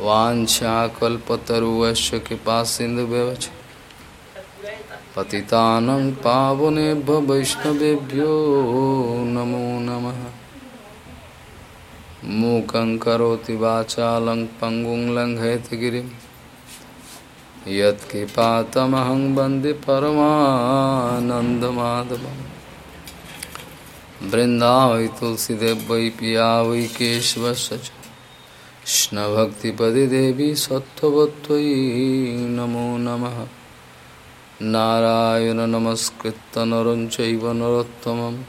वाञ्छाकल्पतरुवश्च कृपा सिन्धुव्यवच पतितानं पावनेभ्य वैष्णवेभ्यो नमो नमः। मूकं करोति वाचालं पङ्गुं लङ्घयतगिरिं यत्कृपातमहं वंदे तुलसीदेव पिया वै कृष्णभक्तिपदे देवी सत्त्ववत्त्वयि नमो नमः। नारायण नमस्कृत्य नरं चैव नरोत्तमं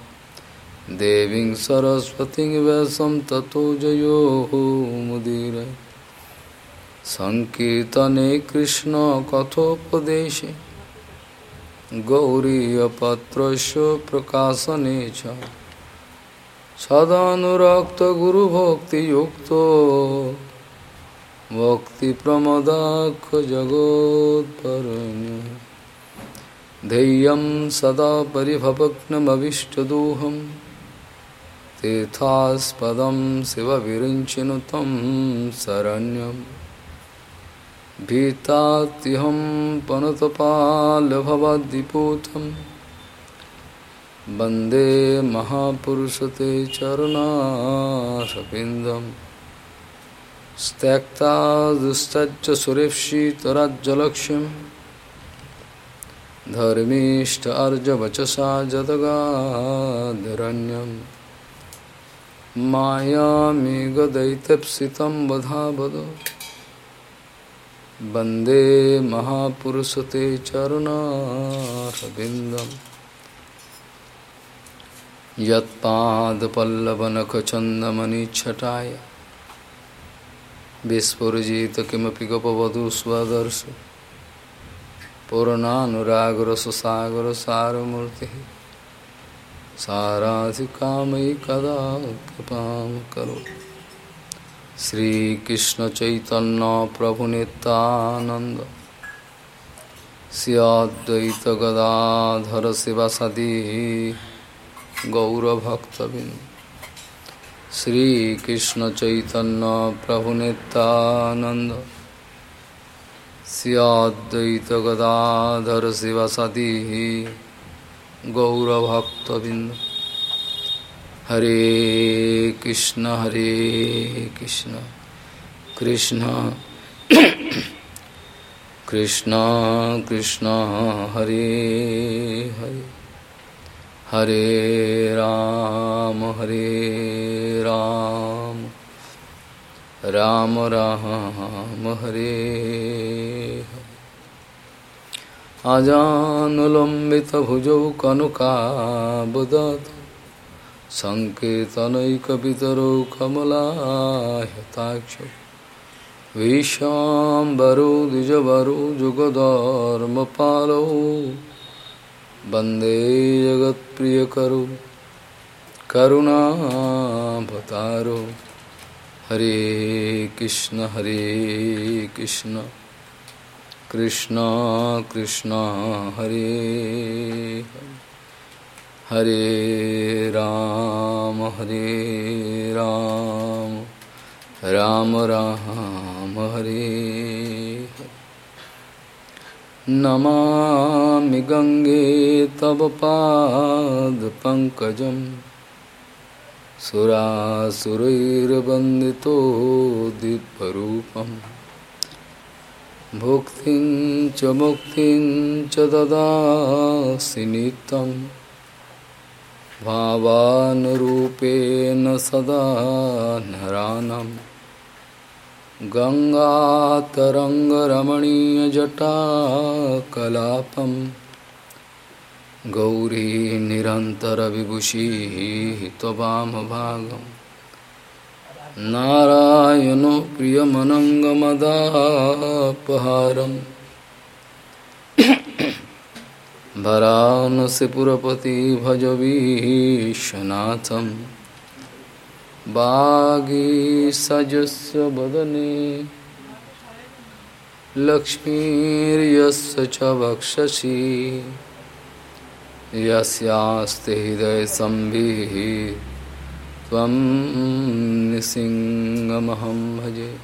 देवीं सरस्वतीं व्यासं ततो जयो मुदीर। सङ्कीर्तने कृष्णकथोपदेशे गौरीयपत्रस्य प्रकाशने च। सदानुरक्तगुरुभक्तियुक्तो भक्तिप्रमदाखजगोत्परण्य धैर्यं सदा परिभवग्नमविष्टदोहं तीर्थास्पदं शिवविरिञ्चिनु तं शरण्यं भीतात्यहं पनुतपालभवद्दिपूतम् वंदे महापुरशते चरणारिंदम स्तक्ता दुस्त त्यक्ता दुस्तच्च वचसा धर्मीष्ट माया मेघ मायामेघदयितप्सितं वधा वद वंदे महापुरुषते चरणारिंदम यत्पादपल्लवनखचन्दमनिच्छटाय। विस्फुरजित किमपि गपवधू स्वदर्श पूर्णानुरागरससागरसारमूर्तिः। साराधिकामयि कदा कृपां करो श्रीकृष्णचैतन्यप्रभुनितानन्द स्याद्वैतगदाधर शिवसदी गौरभक्तबिंद श्रीकृष्ण चैतन्य प्रभु नित्यानंद सियाद्वैत गदाधर शिवसदी गौरभक्तबिंद हरे कृष्ण हरे कृष्ण कृष्ण कृष्ण कृष्ण हरे हरे हरे राम हरे राम। राम राम हरे अजानुलम्बितभुजौ कनुकाबुदत्। सङ्केतनैकपितरौ कमलायताक्ष विशाम्बरो द्विजवरो जुगधर्मपालौ। वंदे जगत्प्रियकरो करुणाभतारो हरे कृष्ण हरे कृष्ण। कृष्ण कृष्ण हरे। हरे राम हरे राम। राम राम, हरे। नमामि गङ्गे तव पादपङ्कजं सुरासुरैर्वन्दितो दिव्यरूपं भुक्तिं च मुक्तिं च ददासि नित्यं भावानुरूपेण सदा नरानम् गङ्गातरङ्गरमणीयजटाकलापं गौरी निरन्तरविभूषिः त्ववामभागं नारायणो प्रियमनङ्गमदापहारम्। वरानसिपुरपति भज विश्वनाथं वागीसजस्य वदने लक्ष्मीर्यस्य च वक्षसि। यस्यास्ति हृदयसंविः त्वं निसिंहमहं भजे।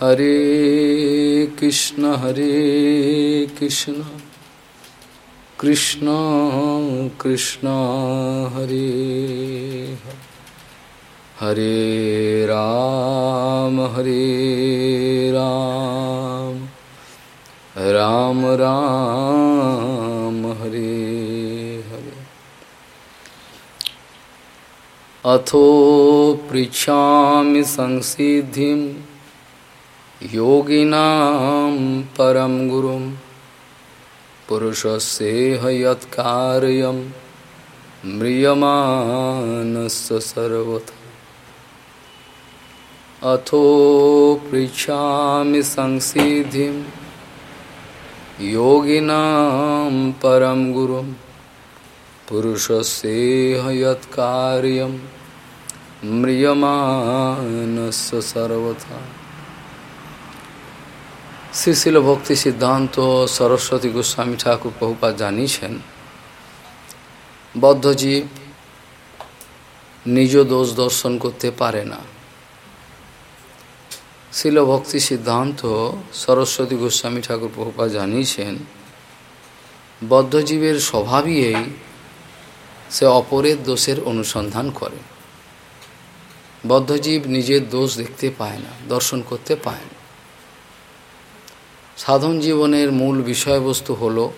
हरे कृष्ण हरे कृष्ण। कृष्ण कृष्ण, हरे हरे। राम, हरे राम। राम राम, हरे हरे। अथो पृच्छामि संसिद्धिं योगिनां परं गुरुं। पुरुषस्येह यत्कार्यं म्रियमाणस्य सर्वथा। अथो पृच्छामि संसिद्धिं योगिनां परं गुरुं पुरुषस्येह यत्कार्यं म्रियमाणस्य सर्वथा শ্রীশিল ভক্তি সিদ্ধান্ত সরস্বতী গোস্বামী ঠাকুর বহুপা জানিয়েছেন বদ্ধজীব নিজ দোষ দর্শন করতে পারে না শিল ভক্তি সিদ্ধান্ত সরস্বতী গোস্বামী ঠাকুর বহুপা জানিয়েছেন, বদ্ধজীবের স্বভাবই এই, সে অপরের দোষের অনুসন্ধান করে। বদ্ধজীব নিজের দোষ দেখতে পায় না, দর্শন করতে পায় না। সাধন জীবনের মূল বিষয়বস্তু হল,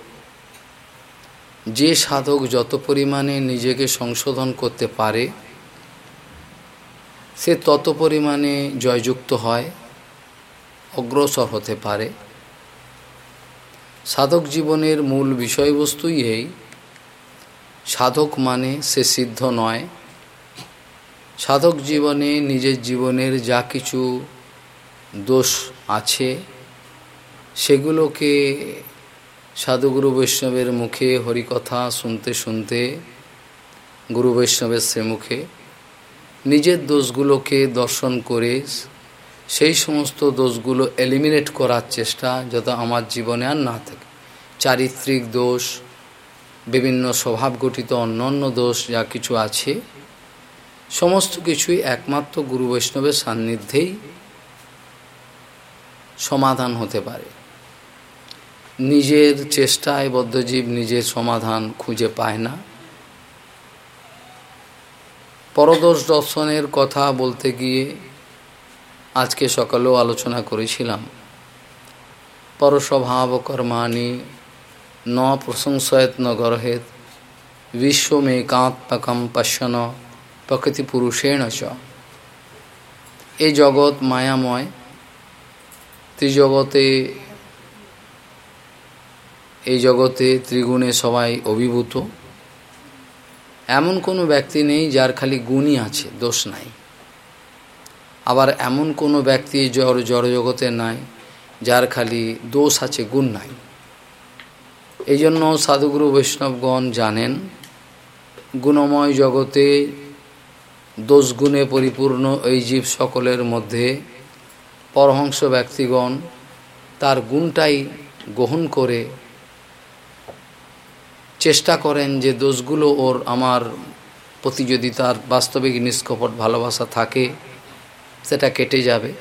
যে সাধক যত পরিমাণে নিজেকে সংশোধন করতে পারে, সে তত পরিমাণে জয়যুক্ত হয় অগ্রসর হতে পারে। সাধক জীবনের মূল বিষয়বস্তুই এই। সাধক মানে সে সিদ্ধ নয়। সাধক জীবনে নিজের জীবনের যা কিছু দোষ আছে, সেগুলোকে সাধুগুরু বৈষ্ণবের মুখে হরিকথা শুনতে শুনতে, গুরু বৈষ্ণবের সে মুখে নিজের দোষগুলোকে দর্শন করে সেই সমস্ত দোষগুলো এলিমিনেট করার চেষ্টা যাতে আমার জীবনে আর না থাকে। চারিত্রিক দোষ, বিভিন্ন স্বভাব গঠিত অন্যান্য দোষ যা কিছু আছে, সমস্ত কিছুই একমাত্র গুরু বৈষ্ণবের সান্নিধ্যেই সমাধান হতে পারে। নিজের চেষ্টায় বদ্ধজীব নিজের সমাধান খুঁজে পায় না। পরদোষ দর্শনের কথা বলতে গিয়ে আজকে সকালেও আলোচনা করেছিলাম। পরস্বভাব কর্মাণি ন প্রশংসয়ত ন গরহেত বিশ্বমেকাত্মকম পশ্যন প্রকৃতি পুরুষেণ চ। এই জগৎ মায়াময়, ত্রিজগতে, এই জগতে ত্রিগুণে সবাই অভিভূত। এমন কোনো ব্যক্তি নেই যার খালি গুণই আছে, দোষ নাই। আবার এমন কোনো ব্যক্তি জড় জড়জগতে নাই, যার খালি দোষ আছে, গুণ নাই। এই জন্য সাধুগুরু বৈষ্ণবগণ জানেন, গুণময় জগতে দোষগুণে পরিপূর্ণ এই জীব সকলের মধ্যে পরহংস ব্যক্তিগণ তার গুণটাই গ্রহণ করে চেষ্টা করেন যে দোষগুলো ওর আমার প্রতি যদি তার বাস্তবিক নিষ্কপট ভালোবাসা থাকে সেটা কেটে যাবে।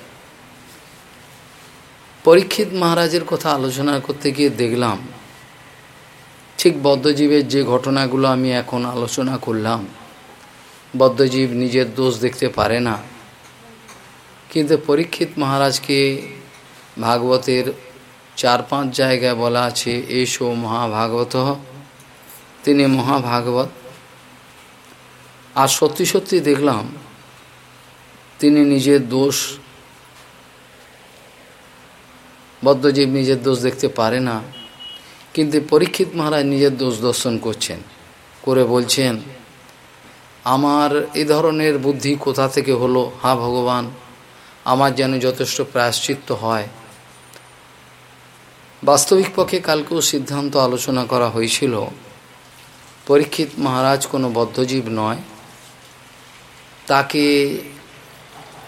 পরীক্ষিত মহারাজের কথা আলোচনা করতে গিয়ে দেখলাম, ঠিক বদ্ধজীবের যে ঘটনাগুলো আমি এখন আলোচনা করলাম, বদ্ধজীব নিজের দোষ দেখতে পারে না। কিন্তু পরীক্ষিত মহারাজকে ভাগবতের চার পাঁচ জায়গায় বলা আছে, এসো মহাভাগবত। তিনি মহাভাগবত। আর সত্যি সত্যি দেখলাম তিনি নিজের দোষ, বদ্ধজীব নিজের দোষ দেখতে পারে না। কিন্তু পরীক্ষিত মহারাজ নিজের দোষ দর্শন করছেন, করে বলছেন, আমার এ ধরনের বুদ্ধি কোথা থেকে হলো? হা ভগবান, আমার যেন যথেষ্ট প্রায়শ্চিত্ত হয়। বাস্তবিক পক্ষে কালকেও সিদ্ধান্ত আলোচনা করা হয়েছিল, পরীক্ষিত মহারাজ কোনো বদ্ধজীব নয়, তাকে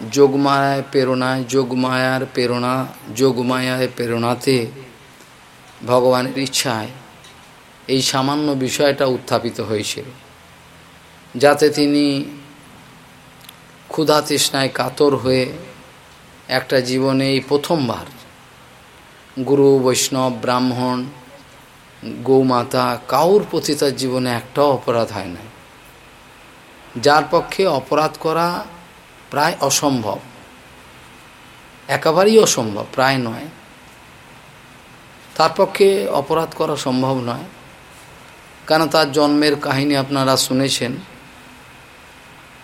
যোগমায়ায় প্রেরণায় যোগমায়ার প্রেরণা যোগমায়ায় প্রেরণাতে ভগবানের ইচ্ছায় এই সামান্য বিষয়টা উত্থাপিত হয়েছিল, যাতে তিনি ক্ষুধা তৃষ্ণায় কাতর হয়ে একটা জীবনে এই প্রথমবার গুরু, বৈষ্ণব, ব্রাহ্মণ, গৌমাতা কাউর প্রতি তার জীবনে একটাও অপরাধ হয় না যার পক্ষে অপরাধ করা প্রায় অসম্ভব। একেবারেই অসম্ভব, প্রায় নয়। তার পক্ষে অপরাধ করা সম্ভব নয়। কেন তার জন্মের কাহিনী আপনারা শুনেছেন?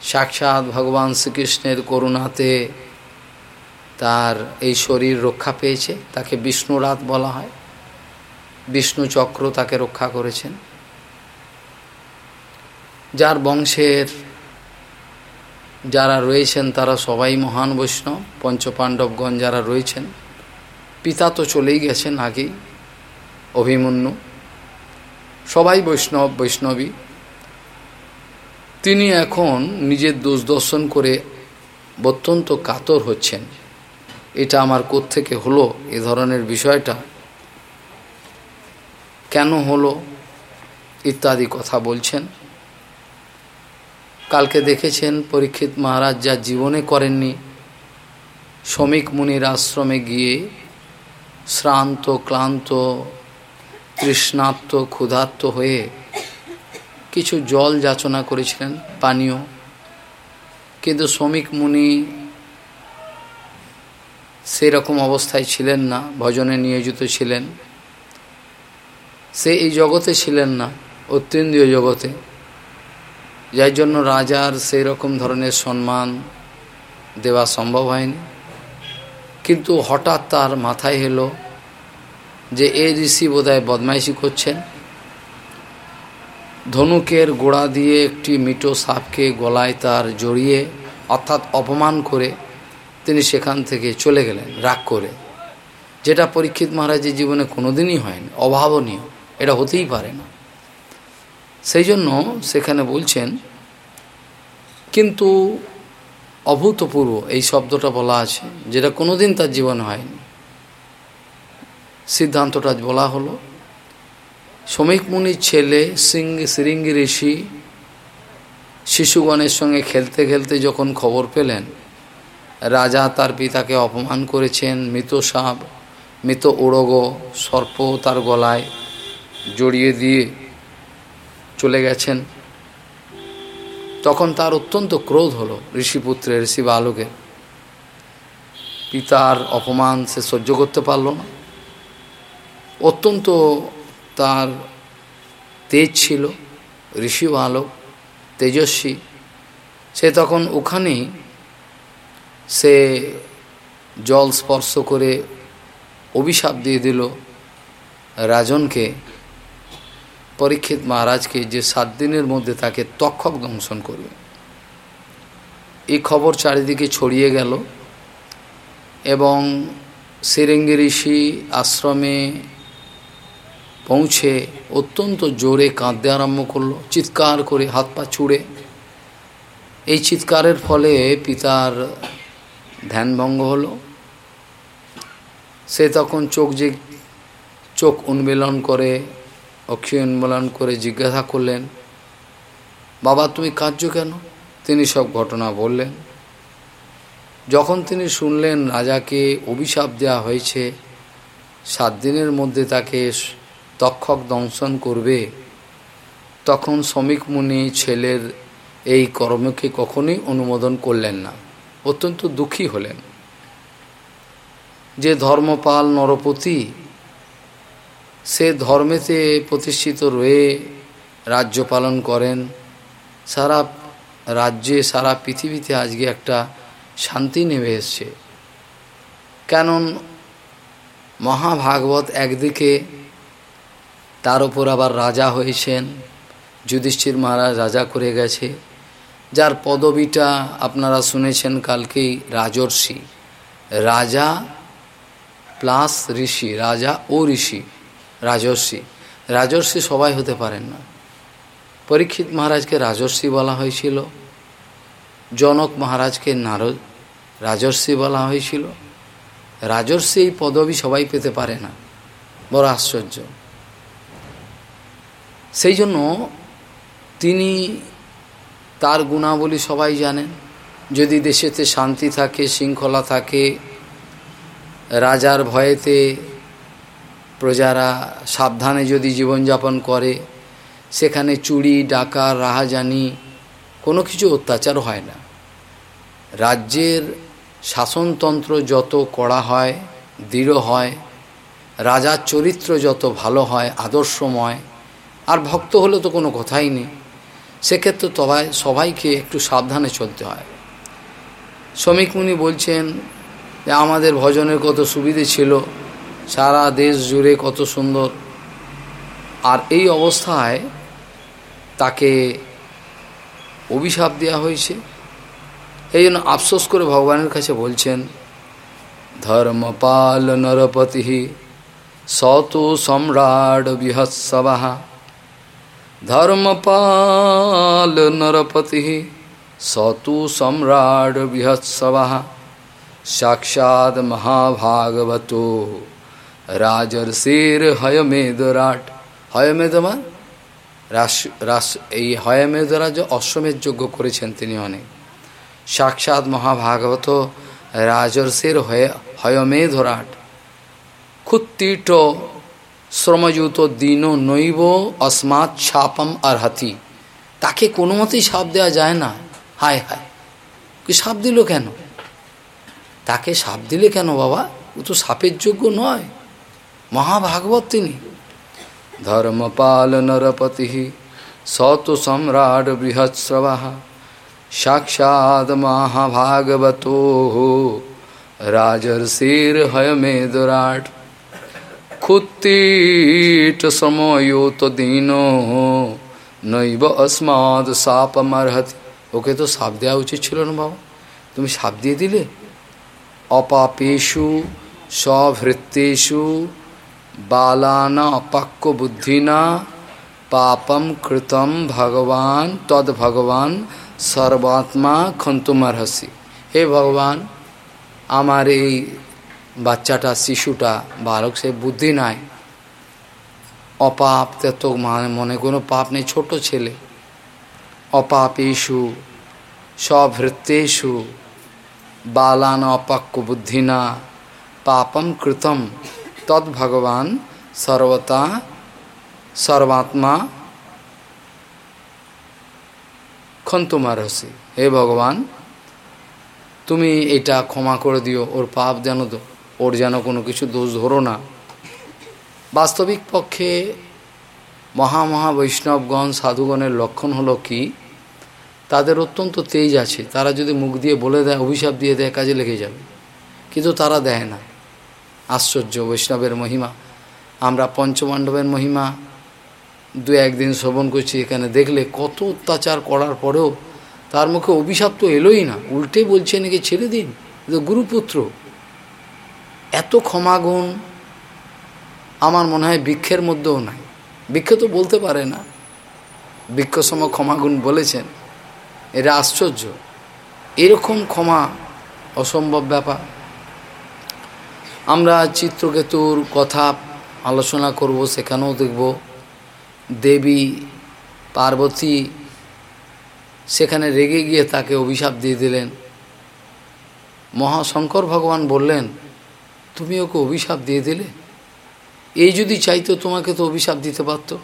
সাক্ষাৎ ভগবান শ্রীকৃষ্ণের করুণাতে তার এই শরীর রক্ষা পেয়েছে, তাকে বিষ্ণুরাত বলা হয়। বিষ্ণু চক্র তাকে রক্ষা করেছেন। যার বংশের যারা রয়েছেন তারা সবাই মহান বৈষ্ণব, পঞ্চপাণ্ডবগণ যারা রয়েছেন, পিতা তো চলেই গেছেন আগেই, অভিমন্যু। সবাই বৈষ্ণব, বৈষ্ণবী। তিনি এখন নিজের দোষ দর্শন করে অত্যন্ত কাতর হচ্ছেন। এটা আমার থেকে হলো, এ ধরনের বিষয়টা? কেন হলো? ইত্যাদি কথা বলছেন। কালকে দেখেছেন পরীক্ষিত মহারাজ যা জীবনে করেননি। শ্রমিক মুনির আশ্রমে গিয়ে শ্রান্ত, ক্লান্ত তৃষ্ণাত্ম ক্ষুধার্ত হয়ে কিছু জল যাচনা করেছিলেন পানীয়। কিন্তু শ্রমিক মুনি সেরকম অবস্থায় ছিলেন না, ভজনে নিয়োজিত ছিলেন। সে এই জগতে ছিলেন না অত্যন্তীয় জগতে। যার জন্য রাজার সেই রকম ধরনের সম্মান দেওয়া সম্ভব হয়নি। কিন্তু হঠাৎ তার মাথায় এলো যে এ ঋষি বোধহয় বদমাইশি করছেন। ধনুকের গোড়া দিয়ে একটি মিটো সাপকে গলায় তার জড়িয়ে অর্থাৎ অপমান করে তিনি সেখান থেকে চলে গেলেন, রাগ করে। যেটা পরীক্ষিত মহারাজের জীবনে কোনোদিনই হয়নি, অভাবনীয়, এটা হতেই পারে না। সেই জন্য সেখানে বলছেন, কিন্তু অভূতপূর্ব এই শব্দটা বলা আছে, যেটা কোনোদিন তার জীবনে হয়নি। সিদ্ধান্তটা বলা হলো। শ্রমিক মুনির ছেলে সিং, সিরিঙ্গি ঋষি শিশুগণের সঙ্গে খেলতে খেলতে যখন খবর পেলেন, রাজা তার পিতাকে অপমান করেছেন, মৃত সাপ, মৃত ওড়গ, সর্প তার গলায় জড়িয়ে দিয়ে চলে গেছেন। তখন তার অত্যন্ত ক্রোধ হলো ঋষিপুত্রের ঋষি বালকের পিতার অপমান সে সহ্য করতে পারল না। অত্যন্ত তার তেজ ছিল ঋষি বালক তেজস্বী। সে তখন ওখানেই সে জল স্পর্শ করে অভিশাপ দিয়ে দিল রাজনকে। পরীক্ষিত মহারাজকে যে সাত দিনের মধ্যে তাকে তক্ষক দংশন করবে। এই খবর চারিদিকে ছড়িয়ে গেল এবং সিরেঙ্গি ঋষি আশ্রমে পৌঁছে অত্যন্ত জোরে কাঁদতে আরম্ভ করল, চিৎকার করে হাত পা ছুঁড়ে। এই চিৎকারের ফলে পিতার ধ্যানভঙ্গ হলো। সে তখন চোখ যে চোখ উন্মিলন করে অক্ষয় উন্মূলন করে জিজ্ঞাসা করলেন, বাবা, তুমি কার্য কেন? তিনি সব ঘটনা বললেন। যখন তিনি শুনলেন রাজাকে অভিশাপ দেওয়া হয়েছে, সাত দিনের মধ্যে তাকে তক্ষক দংশন করবে, তখন শ্রমিক মুনি ছেলের এই কর্মকে কখনোই অনুমোদন করলেন না, অত্যন্ত দুঃখী হলেন। যে ধর্মপাল নরপতি সে ধর্মেতে প্রতিষ্ঠিত রয়ে রাজ্য পালন করেন। সারা রাজ্যে, সারা পৃথিবীতে আজকে একটা শান্তি নেমে এসছে। কেন মহাভাগবত একদিকে তার উপর আবার রাজা হয়েছেন, যুধিষ্ঠির মহারাজ রাজা করে গেছে, যার পদবিটা আপনারা শুনেছেন কালকেই রাজর্ষি। রাজা প্লাস ঋষি, রাজা ও ঋষি। রাজর্ষি। রাজর্ষি সবাই হতে পারেন না। পরীক্ষিত মহারাজকে রাজর্ষি বলা হয়েছিল। জনক মহারাজকে নারদ রাজর্ষি বলা হয়েছিল। রাজর্ষি এই পদবি সবাই পেতে পারে না। বড় আশ্চর্য। সেই জন্য তিনি তার গুণাবলী সবাই জানেন। যদি দেশেতে শান্তি থাকে, শৃঙ্খলা থাকে, রাজার ভয়েতে প্রজারা সাবধানে যদি জীবনযাপন করে, সেখানে চুরি ডাকা রাহাজানি কোনো কিছু অত্যাচার হয় না। রাজ্যের শাসনতন্ত্র যত কড়া হয়, দৃঢ় হয়, রাজার চরিত্র যত ভালো হয়, আদর্শময়, আর ভক্ত হলে তো কোনো কথাই নেই। সেক্ষেত্রে তবাই, সবাইকে একটু সাবধানে চলতে হয়। শ্রমিক মুনি বলছেন যে, আমাদের ভজনের কত সুবিধে ছিল সারা দেশ জুড়ে কত সুন্দর। আর এই অবস্থায় তাকে অভিশাপ দেওয়া হয়েছে। এই জন্য আফসোস করে ভগবানের কাছে বলছেন ধর্মপাল নরপতি শত সম্রাট বৃহৎসভা। ধর্মপাল নরপতি শতু সম্রাট বৃহৎসভা। সাক্ষাৎ মহাভাগবত। রাজর্ষির হয়মেদরাট হয়মেদমান রাস রাস, এই হয়মেদরাজ অশ্বমেধ যোগ্য করেছেন তিনি অনেক। সাক্ষাৎ মহাভাগবত রাজর্ষির হয় হয়মেধরাট ক্ষুত্তীট শ্রমযুত দিন নৈব অস্মাৎ ছাপম আরহাতি। তাকে কোনো মতেই সাপ দেওয়া যায় না। হায় হায়। কি সাপ দিল কেন? তাকে সাপ দিলে কেন বাবা? ও তো সাপের যোগ্য নয়। মহাভাগবত তিনি ধর্মপাল নরপতি শত সম্রাট বৃহৎসভা সাক্ষাৎ মহাভাগবত রাজর্ষির হয়মেদরাট ক্ষুত্তীট সময়োত দিন নৈব অস্মাদ সাপ মারহতি ওকে তো সাপ দেওয়া উচিত ছিল না বাবা তুমি সাপ দিয়ে দিলে অপাপেশু সভৃত্তেষু বালানা অপাক্য বুদ্ধিনা পাপম কৃতম ভগবান তদ ভগবান সর্বাত্মা ক্ষন্তুমারহসি হে ভগবান আমার এই বাচ্চাটা শিশুটা বালক সে বুদ্ধি নাই অপাপ তো মানে মনে কোনো পাপ নেই ছোট ছেলে অপাপেশু সভৃত্তেষু বালান অপাক্য বুদ্ধিনা পাপম কৃতম তদ্ভগবান সর্বতা, সর্বাত্মা। ক্ষন্তমারসি হে ভগবান, তুমি এটা ক্ষমা করে দিও, ওর পাপ যেন ওর যেন কোনো কিছু দোষ ধরো না। বাস্তবিক পক্ষে মহা মহা বৈষ্ণবগণ সাধুগণের লক্ষণ হলো কি? তাদের অত্যন্ত তেজ আছে, তারা যদি মুখ দিয়ে বলে দেয়, অভিশাপ দিয়ে দেয়, কাজে লেগে যাবে। কিন্তু তারা দেয় না। আশ্চর্য বৈষ্ণবের মহিমা। আমরা পঞ্চপাণ্ডবের মহিমা। দু একদিন শ্রবণ করছি, এখানে দেখলে কত অত্যাচার করার পরেও তার মুখে অভিশাপ তো এলোই না। উল্টে বলছে নাকি, ছেড়ে দিন গুরুপুত্র। এত ক্ষমাগুণ আমার মনে হয় বৃক্ষের মধ্যেও নাই। বৃক্ষ তো বলতে পারে না। বৃক্ষ সম ক্ষমাগুণ বলেছেন। এটা আশ্চর্য। এরকম ক্ষমা অসম্ভব ব্যাপার। আমরা চিত্রকেতুর কথা আলোচনা করব, সেখানেও দেখব। দেবী পার্বতী সেখানে রেগে গিয়ে তাকে অভিশাপ দিয়ে দিলেন। মহাশঙ্কর ভগবান বললেন, তুমি ওকে অভিশাপ দিয়ে দিলে? এই যদি চাইতো তোমাকে তো অভিশাপ দিতে পারত।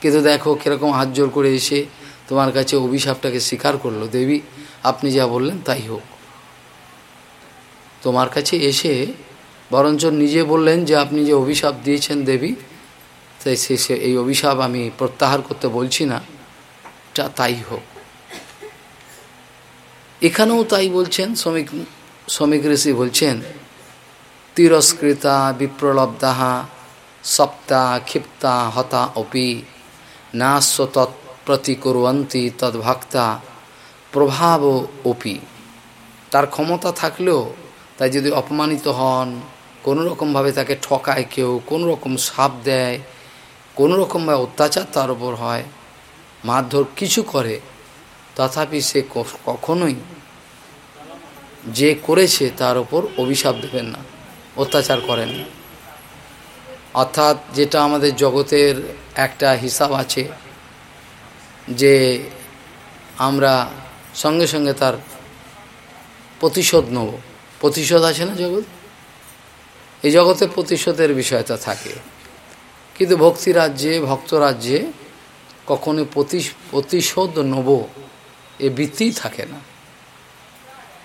কিন্তু দেখো কীরকম হাত জোর করে এসে তোমার কাছে অভিশাপটাকে স্বীকার করল। দেবী, আপনি যা বললেন তাই হোক। তোমার কাছে এসে বরঞ্চ নিজে বললেন যে আপনি যে অভিশাপ দিয়েছেন দেবী, তাই সে সে এই অভিশাপ আমি প্রত্যাহার করতে বলছি না। তা তাই হোক। এখানেও তাই বলছেন, শ্রমিক শ্রমিক ঋষি বলছেন, তিরস্কৃতা বিপ্রলব্ধা সপ্তা ক্ষিপ্তা হতা অপি নাস্ব তৎপ্রতিকুরন্তি তদ্ভক্তা প্রভাব অপি। তার ক্ষমতা থাকলেও তাই যদি অপমানিত হন কোনো রকমভাবে তাকে ঠকায় কেউ কোনো রকম সাপ দেয় কোনো রকমভাবে অত্যাচার তার উপর হয়, মারধর কিছু করে, তথাপি সে কখনোই যে করেছে তার ওপর অভিশাপ দেবেন না, অত্যাচার করেন না। অর্থাৎ যেটা আমাদের জগতের একটা হিসাব আছে যে আমরা সঙ্গে সঙ্গে তার প্রতিশোধ নেব। প্রতিশোধ আছে না জগৎ? এই জগতে প্রতিশোধের বিষয়টা থাকে। কিন্তু ভক্তি রাজ্যে ভক্ত রাজ্যে কখনো প্রতিশোধ নেব এ বৃত্তিই থাকে না।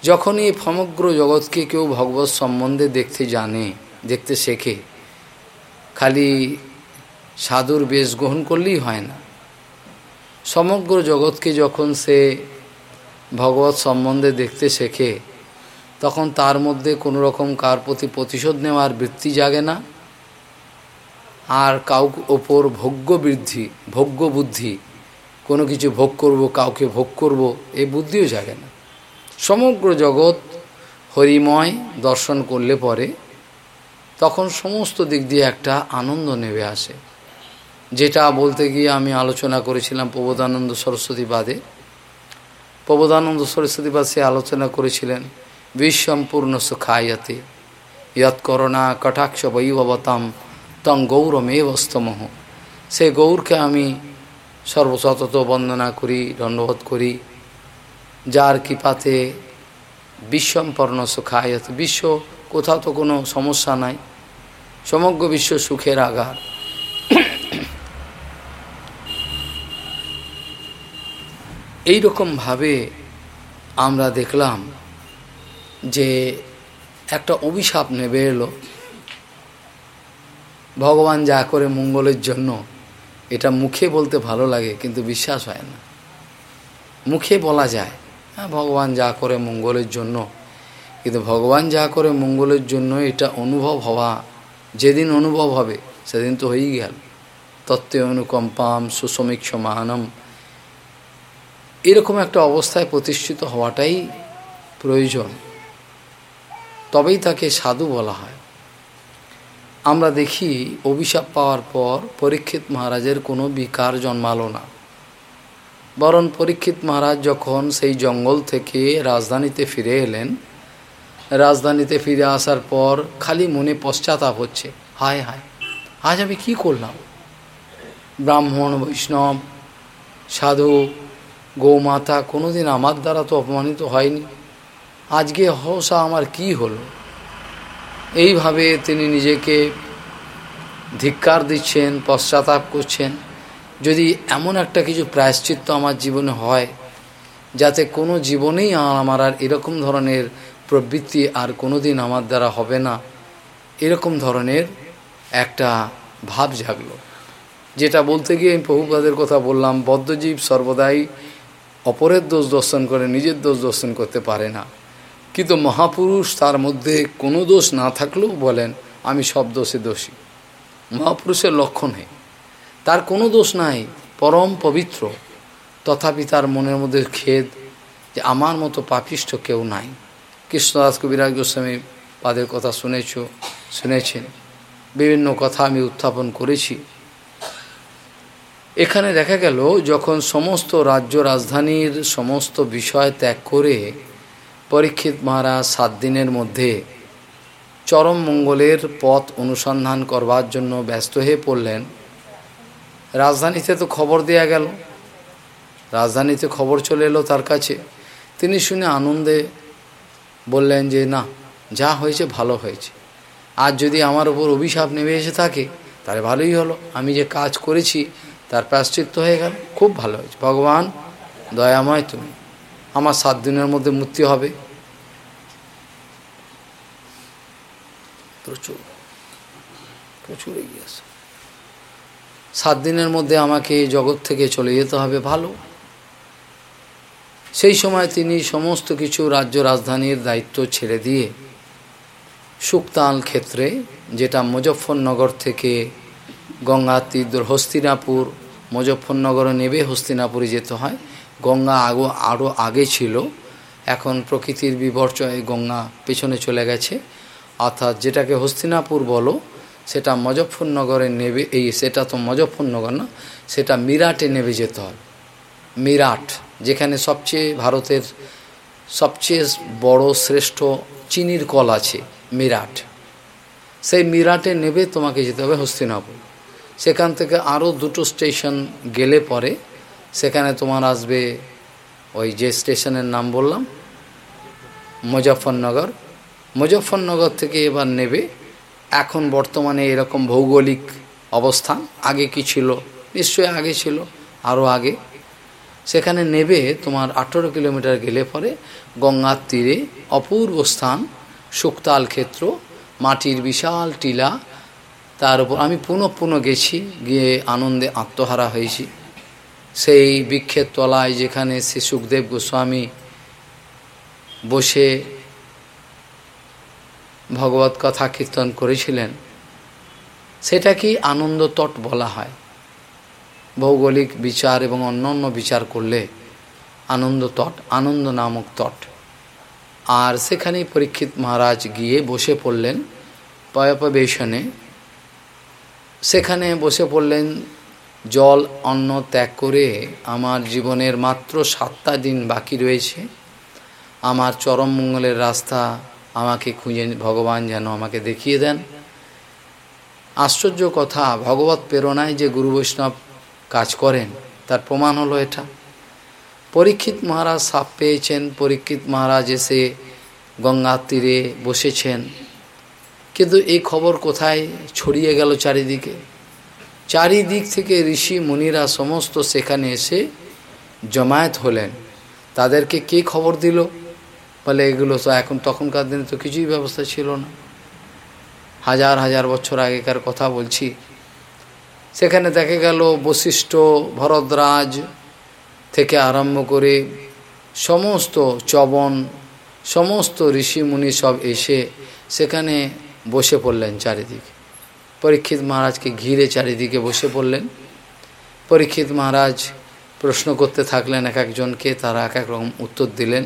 যখনই সমগ্র জগৎকে কেউ ভগবত সম্বন্ধে দেখতে জানে, দেখতে শেখে, খালি সাধুর বেশ গ্রহণ করলেই হয় না। সমগ্র জগৎকে যখন সে ভগবত সম্বন্ধে দেখতে শেখে তখন তার মধ্যে কোনো রকম কার প্রতি প্রতিশোধ নেওয়ার বৃত্তি জাগে না। আর কাউ ওপর ভোগ্য বৃদ্ধি, ভোগ্য বুদ্ধি, কোনো কিছু ভোগ করব, কাউকে ভোগ করব এই বুদ্ধিও জাগে না। সমগ্র জগৎ হরিময় দর্শন করলে পরে তখন সমস্ত দিক দিয়ে একটা আনন্দ নেমে আসে। যেটা বলতে গিয়ে আমি আলোচনা করেছিলাম প্রবোধানন্দ সরস্বতী বাদে। প্রবোধানন্দ সরস্বতী বাদ সে আলোচনা করেছিলেন বিশ্বম্পূর্ণ সুখায়তে ইয়ৎ করোনা কটাক্ষ বৈভবতাম তং গৌরমে বস্তমহ সে গৌরকে আমি সর্বসতত বন্দনা করি দণ্ডবোধ করি যার কৃপাতে বিশ্বম্পর্ণ সুখায়ত বিশ্ব কোথাও তো কোনো সমস্যা নাই সমগ্র বিশ্ব সুখের আগার এই রকমভাবে আমরা দেখলাম যে একটা অভিশাপ নেবে এলো। ভগবান যা করে মঙ্গলের জন্য, এটা মুখে বলতে ভালো লাগে, কিন্তু বিশ্বাস হয় না। মুখে বলা যায় হ্যাঁ ভগবান যা করে মঙ্গলের জন্য। কিন্তু ভগবান যা করে মঙ্গলের জন্য, এটা অনুভব হওয়া, যেদিন অনুভব হবে, সেদিন তো হয়েই গেল। তত্ত্বে অনুকম্পাম সুসমীক্ষ মানম এরকম একটা অবস্থায় প্রতিষ্ঠিত হওয়াটাই প্রয়োজন। তবেই তাকে সাধু বলা হয়। আমরা দেখি অভিশাপ পাওয়ার পর পরীক্ষিত মহারাজের কোনো বিকার জন্মালো না। বরং পরীক্ষিত মহারাজ যখন সেই জঙ্গল থেকে রাজধানীতে ফিরে এলেন, রাজধানীতে ফিরে আসার পর খালি মনে পশ্চাতাপ হচ্ছে। হায় হায়, আজ আমি কী করলাম? ব্রাহ্মণ, বৈষ্ণব, সাধু, গৌমাতা কোনোদিন আমার দ্বারা তো অপমানিত হয়নি। আজকে হসা আমার কি হলো? এইভাবে তিনি নিজেকে ধিক্কার দিচ্ছেন, পশ্চাতাপ করছেন। যদি এমন একটা কিছু প্রায়শ্চিত্ত আমার জীবনে হয়, যাতে কোনো জীবনেই আমার আর এরকম ধরনের প্রবৃত্তি আর কোনো দিন আমার দ্বারা হবে না, এরকম ধরনের একটা ভাব জাগলো। যেটা বলতে গিয়ে আমি প্রভুপাদের কথা বললাম, বদ্ধজীব সর্বদাই অপরের দোষ দর্শন করে, নিজের দোষ দর্শন করতে পারে না। কিন্তু মহাপুরুষ তার মধ্যে কোনো দোষ না থাকলেও বলেন, আমি সব দোষে দোষী। মহাপুরুষের লক্ষণ নেই তার কোনো দোষ নাই, পরম পবিত্র। তথাপি তার মনের মধ্যে খেদ যে আমার মতো পাপিষ্ঠ কেউ নাই। কৃষ্ণদাস কবিরাজ গোস্বামী পাদের কথা শুনেছ, শুনেছেন। বিভিন্ন কথা আমি উত্থাপন করেছি। এখানে দেখা গেল, যখন সমস্ত রাজ্য রাজধানীর সমস্ত বিষয় ত্যাগ করে পরীক্ষিত মহারাজ সাত দিনের মধ্যে চরম মঙ্গলের পথ অনুসন্ধান করবার জন্য ব্যস্ত হয়ে পড়লেন। রাজধানীতে তো খবর দেয়া গেল। রাজধানীতে খবর চলে এলো তার কাছে। তিনি শুনে আনন্দে বললেন যে, না, যা হয়েছে ভালো হয়েছে। আর যদি আমার উপর অভিশাপ নেমে এসে থাকে, তাহলে ভালোই হলো। আমি যে কাজ করেছি, তার প্রাশ্চিত্য হয়ে গেল। খুব ভালো হয়েছে। ভগবান, দয়াময় তুমি। আমার সাত দিনের মধ্যে মৃত্যু হবে। প্রচুর প্রচুর এগিয়ে আছে। সাত দিনের মধ্যে আমাকে জগৎ থেকে চলে যেতে হবে ভালো। সেই সময় তিনি সমস্ত কিছু রাজ্য রাজধানীর দায়িত্ব ছেড়ে দিয়ে সুক্তাল ক্ষেত্রে, যেটা মুজফ্ফরনগর থেকে গঙ্গা তীর হস্তিনাপুর, মুজফ্ফরনগরে নেবে হস্তিনাপুরে যেতে হয় গঙ্গা আগো আরও আগে ছিল। এখন প্রকৃতির বিবর্চয় গঙ্গা পেছনে চলে গেছে। অর্থাৎ যেটাকে হস্তিনাপুর বলো, সেটা মজফরনগরে নেবে, এই সেটা তো মজফরনগর না, সেটা মিরাটে নেবে যেতে হয় মিরাট, যেখানে সবচেয়ে ভারতের সবচেয়ে বড় শ্রেষ্ঠ চিনির কল আছে, মিরাট। সেই মিরাটে নেবে তোমাকে যেতে হবে হস্তিনাপুর। সেখান থেকে আরও দুটো স্টেশন গেলে পরে সেখানে তোমার আসবে ওই যে স্টেশনের নাম বললাম মুজফরনগর মুজফরনগর থেকে এবার নেবে। এখন বর্তমানে এরকম ভৌগোলিক অবস্থান, আগে কি ছিল? নিশ্চয়ই আগে ছিল আরও আগে। সেখানে নেবে তোমার আঠেরো কিলোমিটার গেলে পরে গঙ্গার তীরে অপূর্ব স্থান শুকতাল ক্ষেত্র, মাটির বিশাল টিলা। তার উপর আমি পুনঃ পুনঃ গেছি, গিয়ে আনন্দে আত্মহারা হয়েছি। সেই বৃক্ষের তলায় যেখানে শ্রী সুখদেব গোস্বামী বসে ভগবত কথা কীর্তন করেছিলেন, সেটা কি আনন্দ তট বলা হয়? ভৌগোলিক বিচার এবং অন্যান্য বিচার করলে আনন্দ তট আনন্দ নামক তট। আর সেখানে পরীক্ষিত মহারাজ গিয়ে বসে পড়লেন, পয়পবেশনে। সেখানে বসে পড়লেন জল, অন্ন ত্যাগ করে আমার জীবনের মাত্র সাতটা দিন বাকি রয়েছে। আমার চরম মঙ্গলের রাস্তা আমাকে খুঁজে, ভগবান যেন আমাকে দেখিয়ে দেন। আশ্চর্য কথা, ভগবত প্রেরণায় যে গুরু বৈষ্ণব কাজ করেন, তার প্রমাণ হলো এটা। পরীক্ষিত মহারাজ সাপ পেয়েছেন, পরীক্ষিত মহারাজ এসে গঙ্গার তীরে বসেছেন। কিন্তু এই খবর কোথায় ছড়িয়ে গেল চারিদিকে? চারিদিক থেকে ঋষি মুনিরা সমস্ত সেখানে এসে জমায়েত হলেন। তাদেরকে কে খবর দিল? বলে এগুলো তো এখন তখনকার দিনে তো কিছুই ব্যবস্থা ছিল না। হাজার হাজার বছর আগেকার কথা বলছি। সেখানে দেখা গেল বশিষ্ঠ ভরদ্রাজ থেকে আরম্ভ করে সমস্ত চবন, সমস্ত ঋষি মুনি সব এসে সেখানে বসে পড়লেন চারিদিকে। পরীক্ষিত মহারাজকে ঘিরে চারিদিকে বসে পড়লেন। পরীক্ষিত মহারাজ প্রশ্ন করতে থাকলেন এক একজনকে, তারা এক এক রকম উত্তর দিলেন।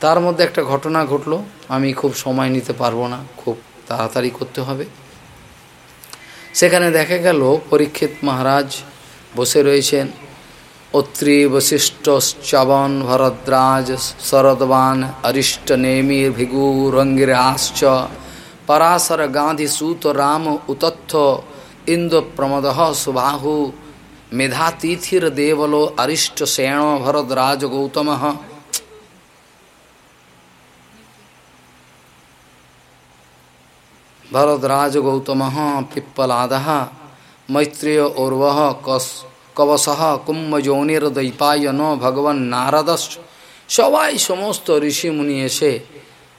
তার মধ্যে একটা ঘটনা ঘটলো, আমি খুব সময় নিতে পারব না, খুব তাড়াতাড়ি করতে হবে। সেখানে দেখা গেল, পরীক্ষিত মহারাজ বসে রয়েছেন। অত্রি বশিষ্ঠ চবন ভরদ্রাজ শরদবান, অরিষ্ট নেমির ভিগু রঙ্গির আশ্চ পরাশর গান্ধী সুত রাম উতথ্য ইন্দ্র প্রমদ সুবাহু মেধাতিথির দেবলো অরিষ্ট সেণ ভরদ্রাজ গৌতম ভরদ্রাজ গৌতম পিপ্পলাদ मैत्रेय और्व कस কবস কুম্ভযৌনির দৈপায়ন ভগবান নারদস সবাই সমস্ত ঋষি মুনি এসে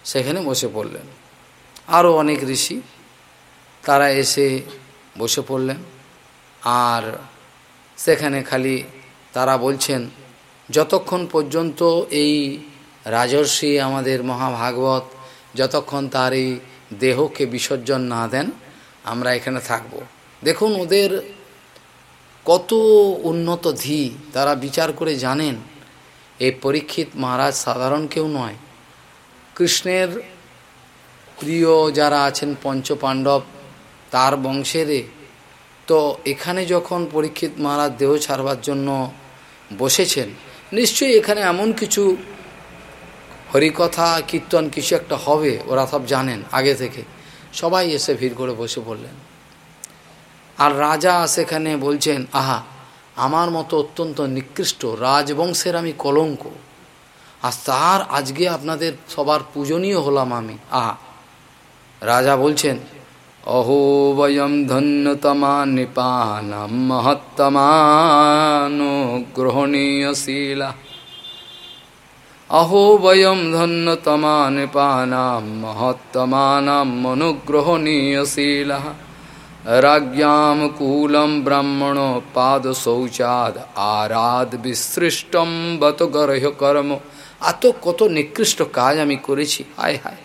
সেখানে বসে পড়লেন আরও অনেক ঋষি, তারা এসে বসে পড়লেন। আর সেখানে খালি তারা বলছেন, যতক্ষণ পর্যন্ত এই রাজর্ষি আমাদের মহাভাগবত, যতক্ষণ তার এই দেহকে বিসর্জন না দেন, আমরা এখানে থাকব। দেখুন ওদের কত উন্নত ধি, তারা বিচার করে জানেন এই পরীক্ষিত মহারাজ সাধারণ কেউ নয়। কৃষ্ণের প্রিয় যারা আছেন পঞ্চপাণ্ডব, তার বংশেরে, তো এখানে যখন পরীক্ষিত মহারাজ দেহ ছাড়বার জন্য বসেছেন, নিশ্চয়ই এখানে এমন কিছু হরিকথা, কীর্তন কিছু একটা হবে, ওরা সব জানেন আগে থেকে। সবাই এসে ভিড় করে বসে পড়লেন। আর রাজা সেখানে বলছেন, আহা, আমার মতো অত্যন্ত নিকৃষ্ট রাজবংশের আমি কলঙ্ক। আর তার আজকে আপনাদের সবার পূজনীয় হলাম আমি। আহা রাজা বলছেন, অহো বয়ম ধন্যতমা নিপানাম মহত্তমানুগ্রহণীয় শিলা। অহো বয়ম ধন্যতমা নিপানাম মহত্তমানাম অনুগ্রহণীয় শিলা। রাজ্ঞাম কূলম ব্রাহ্মণ পাদ শৌচাদ আরাদ বিসৃষ্টম বত গরহ কর্ম। এত কত নিকৃষ্ট কাজ আমি করেছি, হায় হায়।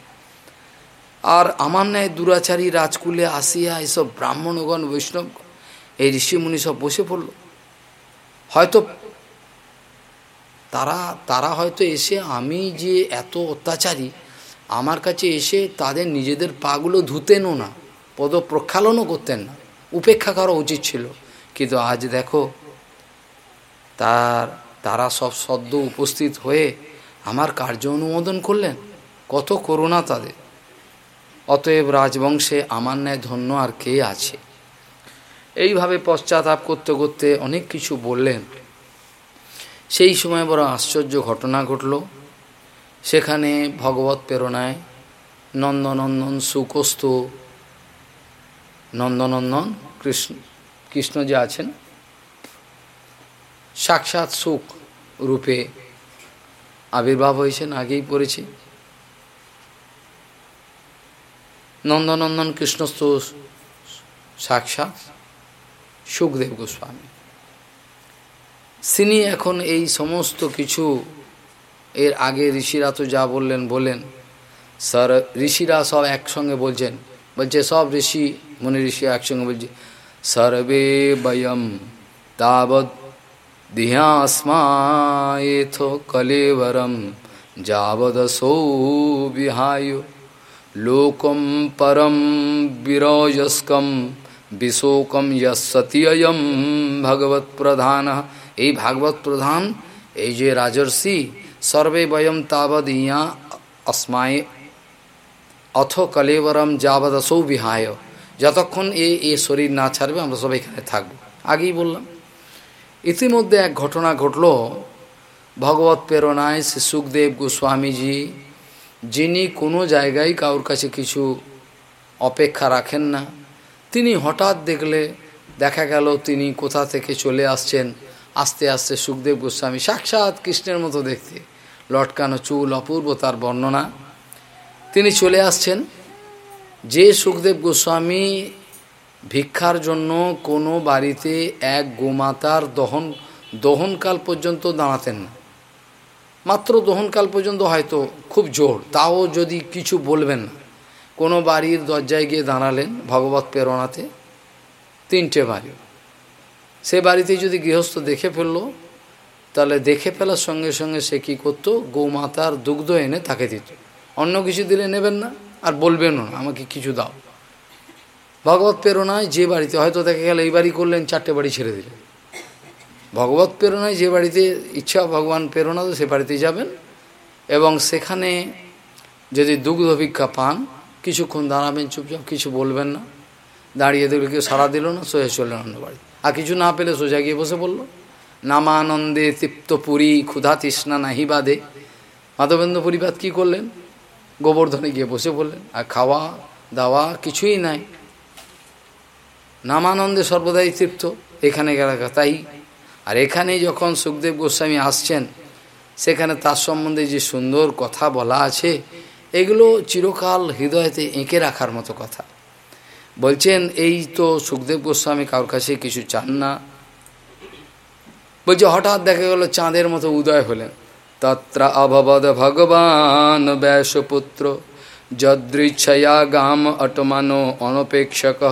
আর আমার ন্যায় দুরাচারী রাজকুলে আসিয়া এসব ব্রাহ্মণগণ, বৈষ্ণব, এই ঋষিমুনি সব বসে পড়ল। হয়তো তারা তারা হয়তো এসে আমি যে এত অত্যাচারী, আমার কাছে এসে তাদের নিজেদের পাগুলো ধুতেনও না পদ প্রক্ষালনও করতেন না, উপেক্ষা করা উচিত ছিল। কিন্তু আজ দেখো, তার, তারা সব সদ্য উপস্থিত হয়ে আমার কার্য অনুমোদন করলেন। কত করুণা তাদের। অতএব রাজবংশে আমার ন্যায় ধন্য আর কে আছে? এইভাবে পশ্চাতাপ করতে করতে অনেক কিছু বললেন। সেই সময় বড় আশ্চর্য ঘটনা ঘটল। সেখানে ভগবত প্রেরণায় নন্দনন্দন সুকস্ত নন্দনন্দন কৃষ্ণ কৃষ্ণ যে আছেন, সাক্ষাৎ সুখ রূপে আবির্ভাব হয়েছেন, আগেই পড়েছি। নন্দনন্দন কৃষ্ণস্থ সাক্ষাৎ সুখদেব গোস্বামী। তিনি এখন এই সমস্ত কিছু এর আগে ঋষিরা তো যা বললেন, বলেন। স্যার, ঋষিরা সব একসঙ্গে বলছেন। বলছে, সব ঋষি, মনে ঋষি একসঙ্গে বলছে, সর্বে বয়ম তাবৎ দিহাস্মায়েথ কলেবরম যাবদসৌ বিহায়। লোকম পরম বিরজস্কম বিশোকম ইয়সতিয়ম ভগবত প্রধান এই ভাগবত প্রধান এই যে রাজর্ষি সর্বে বয়ম তাবদ ইয়া অস্মায় অথ কলেবরম যাবদসৌ বিহায় যতক্ষণ এ এ শরীর না ছাড়বে আমরা সবাই এখানে থাকব আগেই বললাম ইতিমধ্যে এক ঘটনা ঘটল ভগবত প্রেরণায় শ্রী সুখদেব গোস্বামীজি যিনি কোনো জায়গায় কারোর কাছে কিছু অপেক্ষা রাখেন না। তিনি হঠাৎ দেখলে দেখা গেল তিনি কোথা থেকে চলে আসছেন। আস্তে আস্তে সুখদেব গোস্বামী সাক্ষাৎ কৃষ্ণের মতো দেখতে। লটকানো চুল অপূর্ব তার বর্ণনা। তিনি চলে আসছেন। যে সুখদেব গোস্বামী ভিক্ষার জন্য কোনো বাড়িতে এক গোমাতার দহন দহনকাল পর্যন্ত দাঁড়াতেন না। মাত্র দহনকাল পর্যন্ত হয়তো খুব জোর, তাও যদি কিছু বলবেন। না কোনো বাড়ির দরজায় গিয়ে দাঁড়ালেন ভগবত প্রেরণাতে, তিনটে বাড়ি। সে বাড়িতে যদি গৃহস্থ দেখে ফেলল, তাহলে দেখে ফেলার সঙ্গে সঙ্গে সে কী করতো? গৌমাতার দুগ্ধ এনে তাকে দিত। অন্য কিছু দিলে নেবেন না, আর বলবেনও না, আমাকে কিছু দাও। ভগবত প্রেরণায় যে বাড়িতে হয়তো দেখা গেল, এই বাড়ি করলেন, চারটে বাড়ি ছেড়ে দিলেন। ভগবত প্রেরণায় যে বাড়িতে ইচ্ছা ভগবান প্রেরণা তো সে বাড়িতে যাবেন। এবং সেখানে যদি দুগ্ধ ভিক্ষা পান, কিছুক্ষণ দাঁড়াবেন চুপচাপ, কিছু বলবেন না। দাঁড়িয়ে দেখলে কেউ সারা দিল না, সোজা চললেন অন্য বাড়ি আর কিছু না পেলে সোজা গিয়ে বসে বলল নামানন্দে তৃপ্ত পুরী ক্ষুধা তৃষ্ণা নাহি বাদে মাধবেন্দ্র পরিবাদ কী করলেন? গোবর্ধনে গিয়ে বসে বললেন আর খাওয়া, দাওয়া কিছুই নাই। নামানন্দে সর্বদাই তৃপ্ত। এখানে গেলে তাই আর এখানে যখন সুখদেব গোস্বামী আসছেন, সেখানে তার সম্বন্ধে যে সুন্দর কথা বলা আছে, এগুলো চিরকাল হৃদয়তে এঁকে রাখার মতো কথা। বলছেন, এই তো সুখদেব গোস্বামী কারোর কাছে কিছু চান না। বলছে, হঠাৎ দেখা গেল চাঁদের মতো উদয় হলেন। তত্র অভবদ ভগবান ব্যাসপুত্র, যদৃচ্ছয়া গাম অটমানো অনপেক্ষক।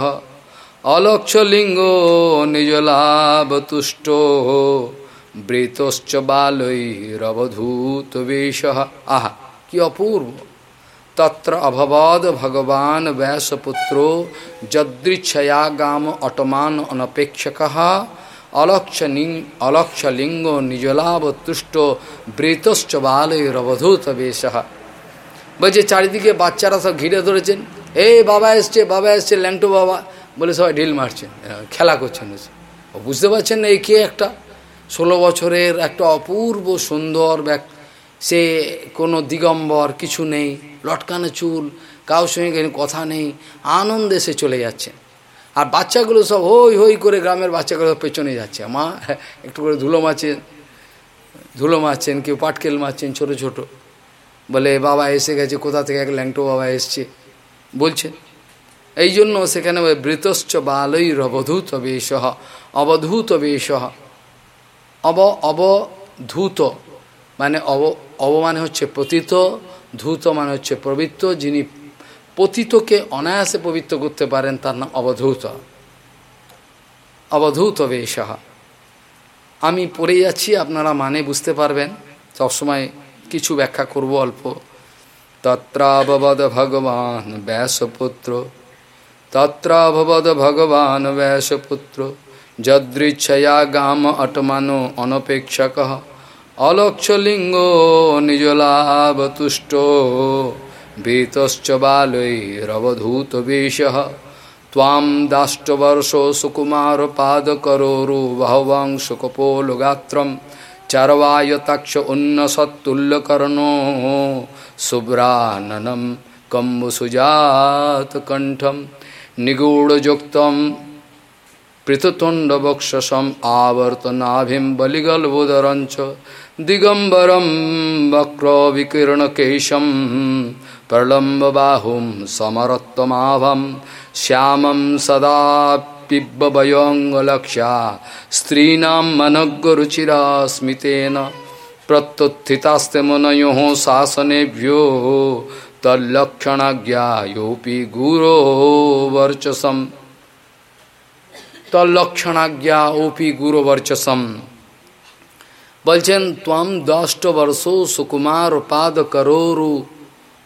অলক্ষলিঙ্গ নিজলাভ তুষ্ট, বৃতশ্চ বালৈরবধূত বেশ আহা, কি অপূর্ব। তত্র অভবদ ভগবান ব্যাসপুত্র যদৃচ্ছয়া গাম অটমান অনপেক্ষক। অলক্ষলিং অলক্ষলিঙ্গ নিজলাভ তুষ্ট, বৃতশ্চ বালৈরবধূত বেশ বলছে, চারিদিকে বাচ্চারা সব ঘিরে ধরেছেন। এই বাবা এসছে বাবা এসছে ল্যাংটো বাবা। বলে সবাই ঢিল মারছেন খেলা করছেন বুঝতে পারছেন না এই কে একটা? ষোলো বছরের একটা অপূর্ব সুন্দর ব্যাক, সে কোনো দিগম্বর কিছু নেই, লটকানো চুল, কারোর সঙ্গে কথা নেই, আনন্দে সে চলে যাচ্ছে। আর বাচ্চাগুলো সব হই হই করে গ্রামের বাচ্চাগুলো পেছনে যাচ্ছে। মা, একটু করে ধুলো মারছেন ধুলো মারছেন, কেউ পাটকেল মারছেন ছোট ছোট। বলে, বাবা এসে গেছে, কোথা থেকে এক ল্যাংটো বাবা এসছে? বলছেন এই জন্য সেখানে বৃতশ্চ বালৈর অবধূত বেশ অবধূত বেশ অব, অবধূত মানে অব অব মানে হচ্ছে পতিত, ধূত মানে হচ্ছে পবিত্র। যিনি পতিতকে অনায়াসে পবিত্র করতে পারেন, তার নাম অবধূত। অবধূত বেশ আমি পড়ে যাচ্ছি, আপনারা মানে বুঝতে পারবেন। সবসময় কিছু ব্যাখ্যা করব অল্প। তত্রাববদ ভগবান ব্যাসপুত্র তত্রাভবদ ভগবান বয়সপুত্র যদৃচ্ছয়া গাম অটমানো অনপেক্ষক অলক্ষলিঙ্গ নিজলাভতুষ্ট বীতশ্চ বালৈরবধূত বেশ তাম দাষ্টবর্ষ সুকুমার পাদকরোরু বহবং সুকপোলগাত্রম চর্বায়তাক্ষ উন্নসত্তুল্যকর্ণ শুভ্রাননম কম্বুসুজাতকণ্ঠম। নিগূঢ়যুক্তম পৃথতণ্ডবক্ষসম আবর্তনাভিম বলিগলবোদরঞ্চ দিগম্বরম বক্রবিকীর্ণকেশম প্রলম্ববাহুম সমরত্তমাভম শ্যামম সদা পিব্বয়ঙ্গলক্ষ্যা স্ত্রীণাম মনজ্ঞরুচিরা স্মিতেন প্রত্যুত্থিতাস্তে মনয়ো শাসনেভ্যো তল্লক্ষণাজ্ঞাপি গুরো বর্চসম তল্লক্ষণাজ্ঞা ওপি গুরু বর্চসম বলছেন তম দষ্ট বর্ষ সুকুমার পাদ করোরু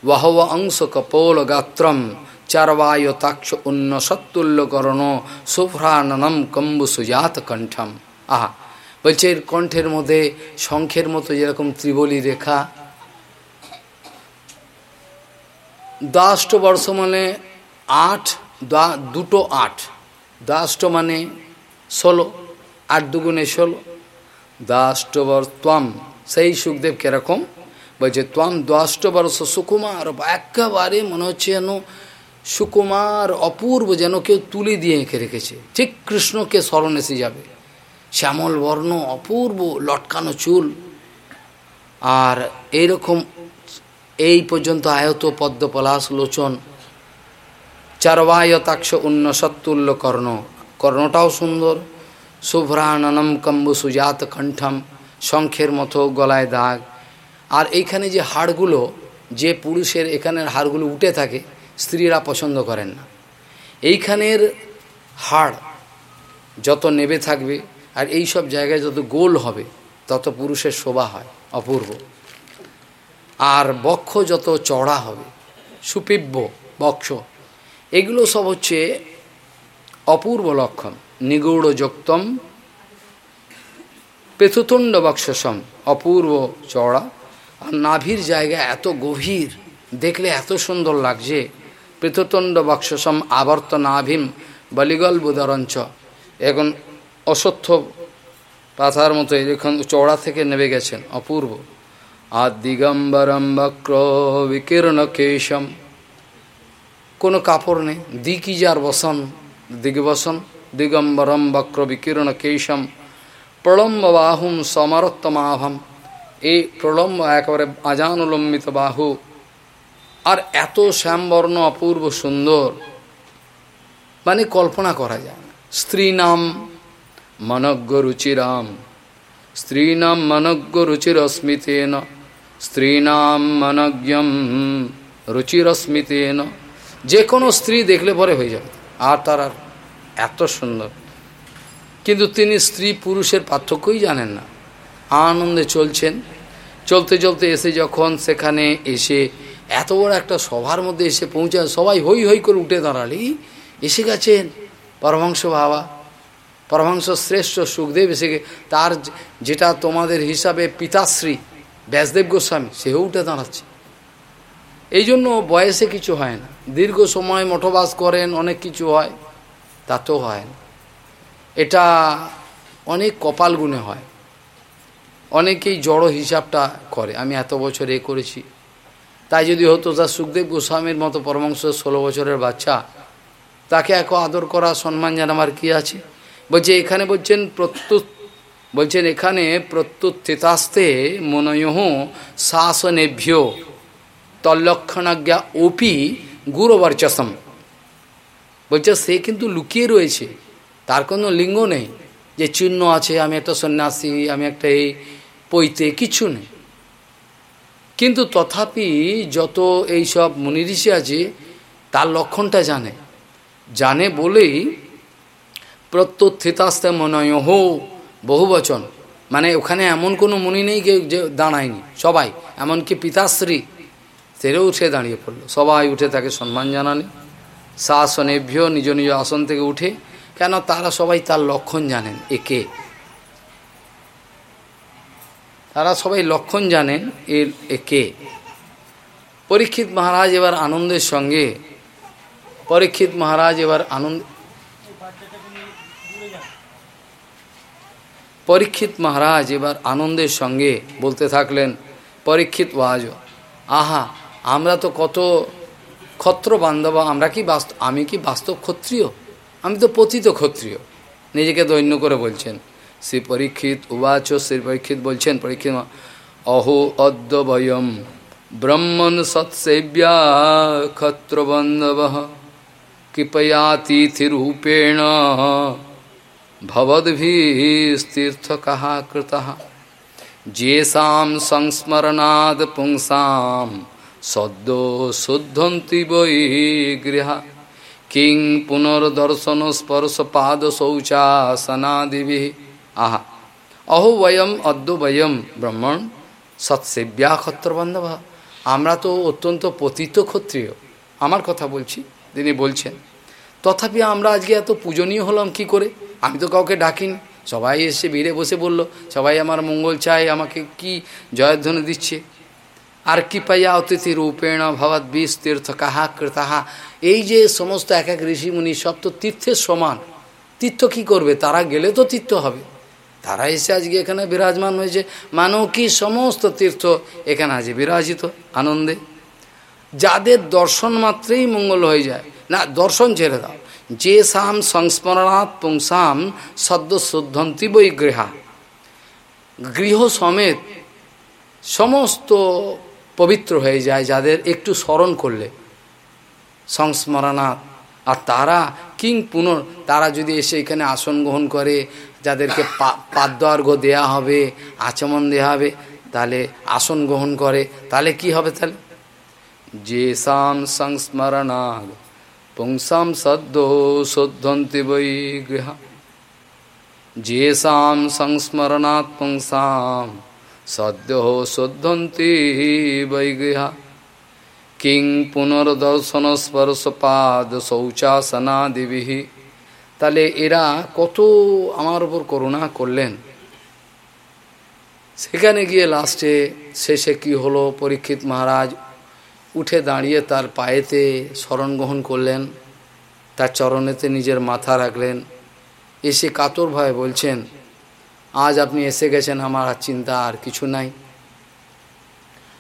বহব অংশ কপোল গাত্রম চারবায়তাক্ষ উন্নসত্তুল্যকরণ শুভ্রাননম কম্বু সুজাত কণ্ঠম আহা বলছে কণ্ঠের মধ্যে শঙ্খের মতো যেরকম ত্রিবলী রেখা দাষ্ট বর্ষ মানে আট দুটো আট। দাষ্ট মানে ষোলো, আট দুগুণে ষোলো। দাষ্টবর ত্বাম সেই সুখদেব কীরকম? বলছে, ত্বাম দ্বাষ্টবর্ষ সুকুমার, একেবারে মনে হচ্ছে যেন সুকুমার অপূর্ব যেন কেউ তুলে দিয়ে এঁকে রেখেছে। ঠিক কৃষ্ণকে স্মরণ এসে যাবে। শ্যামল বর্ণ অপূর্ব, লটকানো চুল। আর এইরকম এই পর্যন্ত আয়ত পদ্ম পলাশ লোচন চারবায়তাক্ষ উন্ন সত্তুল্য কর্ণ। কর্ণটাও সুন্দর। শুভ্রাননম কম্বু সুজাত কণ্ঠম শঙ্খের মতো গলায় দাগ। আর এইখানে যে হাড়গুলো, যে পুরুষের এখানের হাড়গুলো উঠে থাকে, স্ত্রীরা পছন্দ করেন না। এইখানের হাড় যত নেবে থাকবে, আর এই সব জায়গায় যত গোল হবে, তত পুরুষের শোভা হয়, অপূর্ব। আর বক্ষ যত চড়া হবে সুপিব্য বক্ষ, এগুলো সব হচ্ছে অপূর্ব লক্ষণ নিগূঢ় যুক্তম পেথুতুণ্ড বক্ষসম অপূর্ব চড়া আর নাভির জায়গা এত গভীর, দেখলে এত সুন্দর লাগছে। পৃথুতুণ্ড বক্ষসম আবর্ত নাভিম বলিগল বুদরঞ্চ এখন অসত্য পাথার মতো এরকম চওড়া থেকে নেমে গেছেন, অপূর্ব। আর দিগম্বরম বক্র বিকীর্ণ কেশম কোনো কাপড় নেই। দিকিজার বসন, দিগবসন, দিগম্বরম বক্র বিকীর্ণ কেশম প্রলম্ব বাহুম সমরত্তমাভম এই প্রলম্ব একেবারে আজানুলম্বিত বাহু। আর এত শ্যামবর্ণ অপূর্ব সুন্দর। মানে কল্পনা করা যায় না। স্ত্রীনাম মনজ্ঞ রুচিরাম। স্ত্রীনাম মনজ্ঞ রুচিরস্মিতেন। স্ত্রীনাম মনজ্ঞম রুচিরস্মিতেন। যে কোনো স্ত্রী দেখলে পরে হয়ে যাবে। আর তার এত সুন্দর। কিন্তু তিনি স্ত্রী পুরুষের পার্থক্যই জানেন না। আনন্দে চলছেন। চলতে চলতে এসে যখন সেখানে এসে এত বড় একটা সভার মধ্যে এসে পৌঁছায়, সবাই হই হই করে উঠে দাঁড়ালি, এসে গেছেন পরমাংশ বাবা। পরমাংশ শ্রেষ্ঠ সুখদেব এসে তার যেটা তোমাদের হিসাবে পিতাশ্রী ব্যাসদেব গোস্বামী, সেও উঠে দাঁড়াচ্ছে। এই জন্য বয়সে কিছু হয় না। দীর্ঘ সময় মঠবাস করেন, অনেক কিছু হয়, তাতেও হয় না। এটা অনেক কপাল গুণে হয়। অনেকেই জড়ো হিসাবটা করে, আমি এত বছর এ করেছি। তাই যদি হতো তার সুখদেব গোস্বামীর মতো পরমাংশ ষোলো বছরের বাচ্চা, তাকে এক আদর করা, সম্মান জানাবার কি আছে? বলছে, এখানে বলছেন প্রত্যুত বলছেন, এখানে প্রত্যুত্থিতাস্তে মনয়হ শাসনেভ্য তল্লক্ষণাজ্ঞা ওপি গুরুবর্চসম। বলছে, সে কিন্তু লুকিয়ে রয়েছে, তার কোনো লিঙ্গ নেই, যে চিহ্ন আছে, আমি একটা সন্ন্যাসী, আমি একটা এই পৈতে, কিছু নেই। কিন্তু তথাপি যত এই সব মুনিঋষি আছে, তার লক্ষণটা জানে। জানে বলেই প্রত্যুত্থিতাস্তে মনয় হো বহুবচন মানে ওখানে এমন কোনো মুনি নেই কেউ যে দাঁড়ায়নি। সবাই। এমনকি পিতাশ্রী সেরেও উঠে দাঁড়িয়ে পড়ল। সবাই উঠে তাকে সম্মান জানানি শাসনেভ্য নিজ নিজ আসন থেকে উঠে। কেন তারা সবাই তার লক্ষণ জানেন। একে। তারা সবাই লক্ষণ জানেন এর একে। পরীক্ষিত মহারাজ এবার আনন্দের সঙ্গে, পরীক্ষিত মহারাজ এবার আনন্দ পরীক্ষিত মহারাজ এবার আনন্দের সঙ্গে বলতে থাকলেন, পরীক্ষিত ওয়াজ আহা, আমরা তো কত ক্ষত্র বান্ধব, আমরা কি বাস্তব আমি কি বাস্তব ক্ষত্রিয়? আমি তো পতিত ক্ষত্রিয়। নিজেকে দৈন্য করে বলছেন। শ্রী পরীক্ষিত উবাচ, শ্রী পরীক্ষিত বলছেন, পরীক্ষিত অহো অদ্য ভয়ম ব্রহ্মণ সৎসেব্যা ক্ষত্রবন্ধব কৃপয়াতিথিরূপেণ ভবদ্ভীস্তীর্থকः कृतः সদ্যো শুদ্ধন্তি বৈ গৃহ কিং পুনর্দর্শন স্পর্শ পাদ শৌচাসনাদিভি আহা অহো বয়ম অদ্য বয়ম ব্রহ্মণ সৎসেব্যা ক্ষত্রবান্ধব আমরা তো অত্যন্ত পতিত ক্ষত্রিয়। আমার কথা বলছি, তিনি বলছেন। তথাপি আমরা আজকে এত পূজনীয় হলাম কি করে? আমি তো কাউকে ডাকিনি। সবাই এসে ভিড়ে বসে বলল, সবাই আমার মঙ্গল চায়, আমাকে কি জয়ধ্বনি দিচ্ছে? আর কি পাইয়া অতিথি রূপেণ ভবৎ বিষ তীর্থ কাহা কৃতাহা। এই যে সমস্ত এক এক ঋষিমুনি সব তো তীর্থের সমান। তীর্থ কি করবে? তারা গেলে তো তীর্থ হবে। তারা এসে আজকে এখানে বিরাজমান হয়েছে। মানব কি সমস্ত তীর্থ এখানে আছে বিরাজিত আনন্দে। যাদের দর্শন মাত্রেই মঙ্গল হয়ে যায়, না, দর্শন ছেড়ে দাও। যে সাম সংস্মরণাৎ পুংসাম সদ্য শুদ্ধন্তি বই গৃহা। গৃহ সমেত সমস্ত পবিত্র হয়ে যায় যাদের একটু স্মরণ করলে। সংস্মরণাৎ। আর তারা কিং পুনর, তারা যদি এসে এখানে আসন গ্রহণ করে, যাদেরকে পাদ্যার্ঘ দেয়া হবে, আচমন দেওয়া হবে, তাহলে আসন গ্রহণ করে, তাহলে কি হবে তাহলে? যে সাম সংস্মরণাদ পুংসাম সদ্য শুদ্ধন্তি বৈ গৃহ যেসাম সংস্মরণাৎ পুংসাম সদ্য শুদ্ধন্তি বৈ গৃহ কিং পুনর্দর্শন পাদ শৌচাসনাদিবিহি তাহলে এরা কত আমার উপর করুণা করলেন। সেখানে গিয়ে লাস্টে শেষে কি হলো পরীক্ষিত মহারাজ? উঠে দাঁড়িয়ে তার পায়েতে স্মরণ গ্রহণ করলেন, তার চরণেতে নিজের মাথা রাখলেন। এসে কাতরভাবে বলছেন, আজ আপনি এসে গেছেন, আমার আর চিন্তা আর কিছু নাই।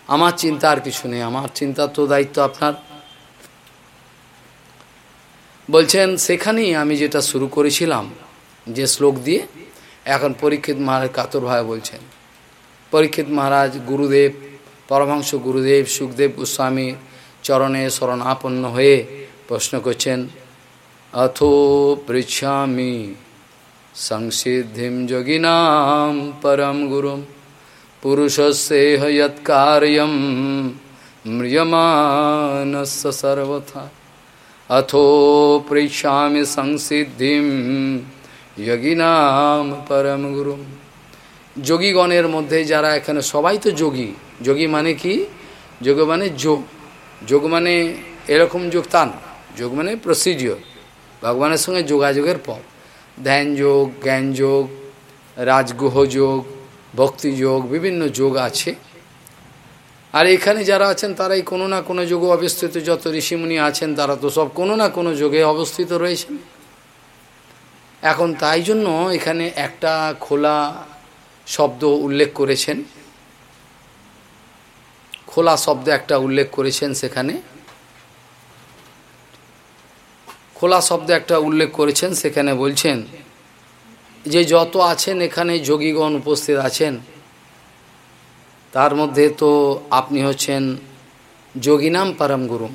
আমার চিন্তা আর কিছু নেই, আমার চিন্তার তো দায়িত্ব আপনার। বলছেন, সেখানেই আমি যেটা শুরু করেছিলাম, যে শ্লোক দিয়ে এখন পরীক্ষিত মহারাজ কাতরভাবে বলছেন। পরীক্ষিত মহারাজ গুরুদেব পরমাংশ গুরুদেব সুখদেব গোস্বামীর চরণে শরণাপন্ন হয়ে প্রশ্ন করছেন অথো পৃচ্ছামি সংসিদ্ধিম যোগিনাম পরম গুরুম পুরুষস্যেহ যৎকার্যম ম্রিয়মানস্য সর্বথা। অথো পৃচ্ছামি সংসিদ্ধিম যোগিনাম পরম গুরুম। যোগীগণের মধ্যে যারা এখানে সবাই তো যোগী যোগী মানে কি? যোগ মানে যোগ। যোগ মানে এরকম যোগ তা না। যোগ মানে প্রসিডিওর ভগবানের সঙ্গে যোগাযোগের পথ। ধ্যান যোগ, জ্ঞান যোগ, রাজগুহ যোগ, ভক্তি যোগ, বিভিন্ন যোগ আছে। আর এখানে যারা আছেন, তারাই কোনো না কোনো যোগে অবস্থিত। যত ঋষিমুনি আছেন, তারা তো সব কোনো না কোনো যোগে অবস্থিত রয়েছেন। এখন তাই জন্য এখানে একটা খোলা শব্দ উল্লেখ করেছেন। খোলা শব্দ একটা উল্লেখ করেছেন সেখানে। খোলা শব্দ একটা উল্লেখ করেছেন সেখানে বলছেন, যে যত আছেন এখানে যোগীগণ উপস্থিত আছেন, তার মধ্যে তো আপনি হচ্ছেন যোগিনাম পরম গুরুম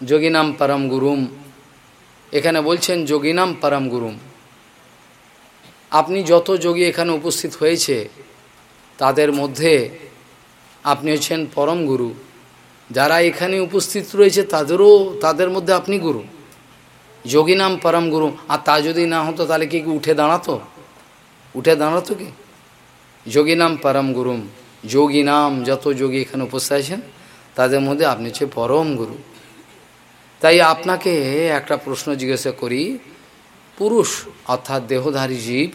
যোগিনাম পরম গুরুম। এখানে বলছেন যোগিনাম পরম গুরুম। আপনি যত যোগী এখানে উপস্থিত হয়েছে, তাদের মধ্যে আপনি হচ্ছেন পরম গুরু। যারা এখানে উপস্থিত রয়েছে, তাদেরও, তাদের মধ্যে আপনি গুরু। যোগী নাম পরম গুরু, আর তা যদি না হতো, তাহলে কি উঠে দাঁড়াতো? উঠে দাঁড়াতো কি? যোগী নাম পরম গুরুম যোগী নাম যত যোগী এখানে উপস্থিত আছেন, তাদের মধ্যে আপনি হচ্ছে পরম গুরু। তাই আপনাকে একটা প্রশ্ন জিজ্ঞাসা করি পুরুষ অর্থাৎ দেহধারী জীব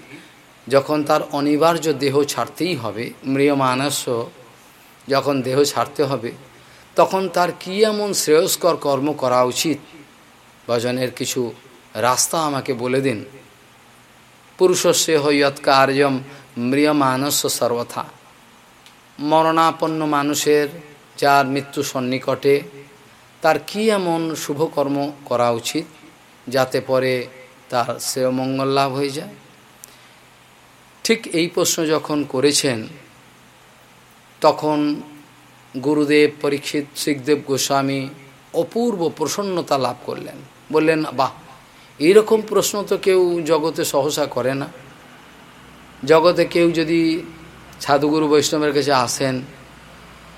যখন তার অনিবার্য দেহ ছাড়তেই হবে মৃয়মানস্য যখন দেহ ছাড়তে হবে, তখন তার কী এমন শ্রেয়স্কর কর্ম করা উচিত? ভজনের কিছু রাস্তা আমাকে বলে দিন। পুরুষস্য হৈয়ৎ কার্যম মৃয়মানস্য সর্বথা। মরণাপন্ন মানুষের যার মৃত্যু সন্নিকটে তার কি এমন শুভকর্ম করা উচিত, যাতে পরে তার শ্রেয় মঙ্গল লাভ হয়ে যায়। ঠিক এই প্রশ্ন যখন করেছেন, তখন গুরুদেব পরীক্ষিত শিখদেব গোস্বামী অপূর্ব প্রসন্নতা লাভ করলেন। বললেন, বাহ, এইরকম প্রশ্ন তো কেউ জগতে সহসা করে না। জগতে কেউ যদি সাধুগুরু বৈষ্ণবের কাছে আসেন,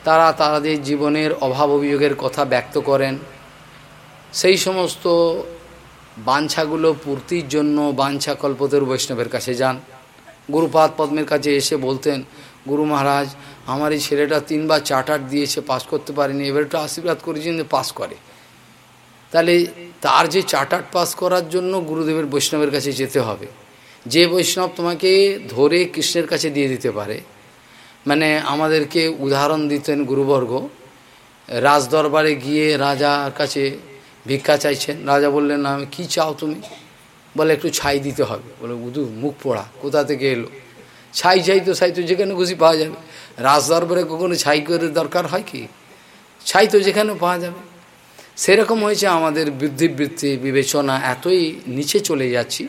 তারা তাদের জীবনের অভাব অভিযোগের কথা ব্যক্ত করেন। সেই সমস্ত বাঞ্ছাগুলো পূর্তির জন্য বাঞ্ছা কল্পতরু বৈষ্ণবের কাছে যান। গুরুপাদ পদ্মের কাছে এসে বলতেন, গুরু মহারাজ, আমার এই ছেলেটা তিনবার চার্টার দিয়েছে, পাস করতে পারেনি। এবার একটু আশীর্বাদ করেছেন যে পাস করে। তাহলে তার যে চার্টার পাস করার জন্য গুরুদেবের বৈষ্ণবের কাছে যেতে হবে। যে বৈষ্ণব তোমাকে ধরে কৃষ্ণের কাছে দিয়ে দিতে পারে মানে আমাদেরকে উদাহরণ দিতেন গুরুবর্গ, রাজদরবারে গিয়ে রাজার কাছে ভিক্ষা চাইছেন। রাজা বললেন, না, আমি কী চাও তুমি? বলে, একটু ছাই দিতে হবে। বলে উদু মুখ পোড়া, কোথা থেকে এলো? ছাই ছাই তো ছাই তো যেখানে খুশি পাওয়া যাবে। রাজ দরবারে কখনো ছাই করে দরকার হয় কি? ছাই তো যেখানে পাওয়া যাবে। সেরকম হয়েছে আমাদের বুদ্ধিবৃত্তি, বিবেচনা, এতই নিচে চলে যাচ্ছি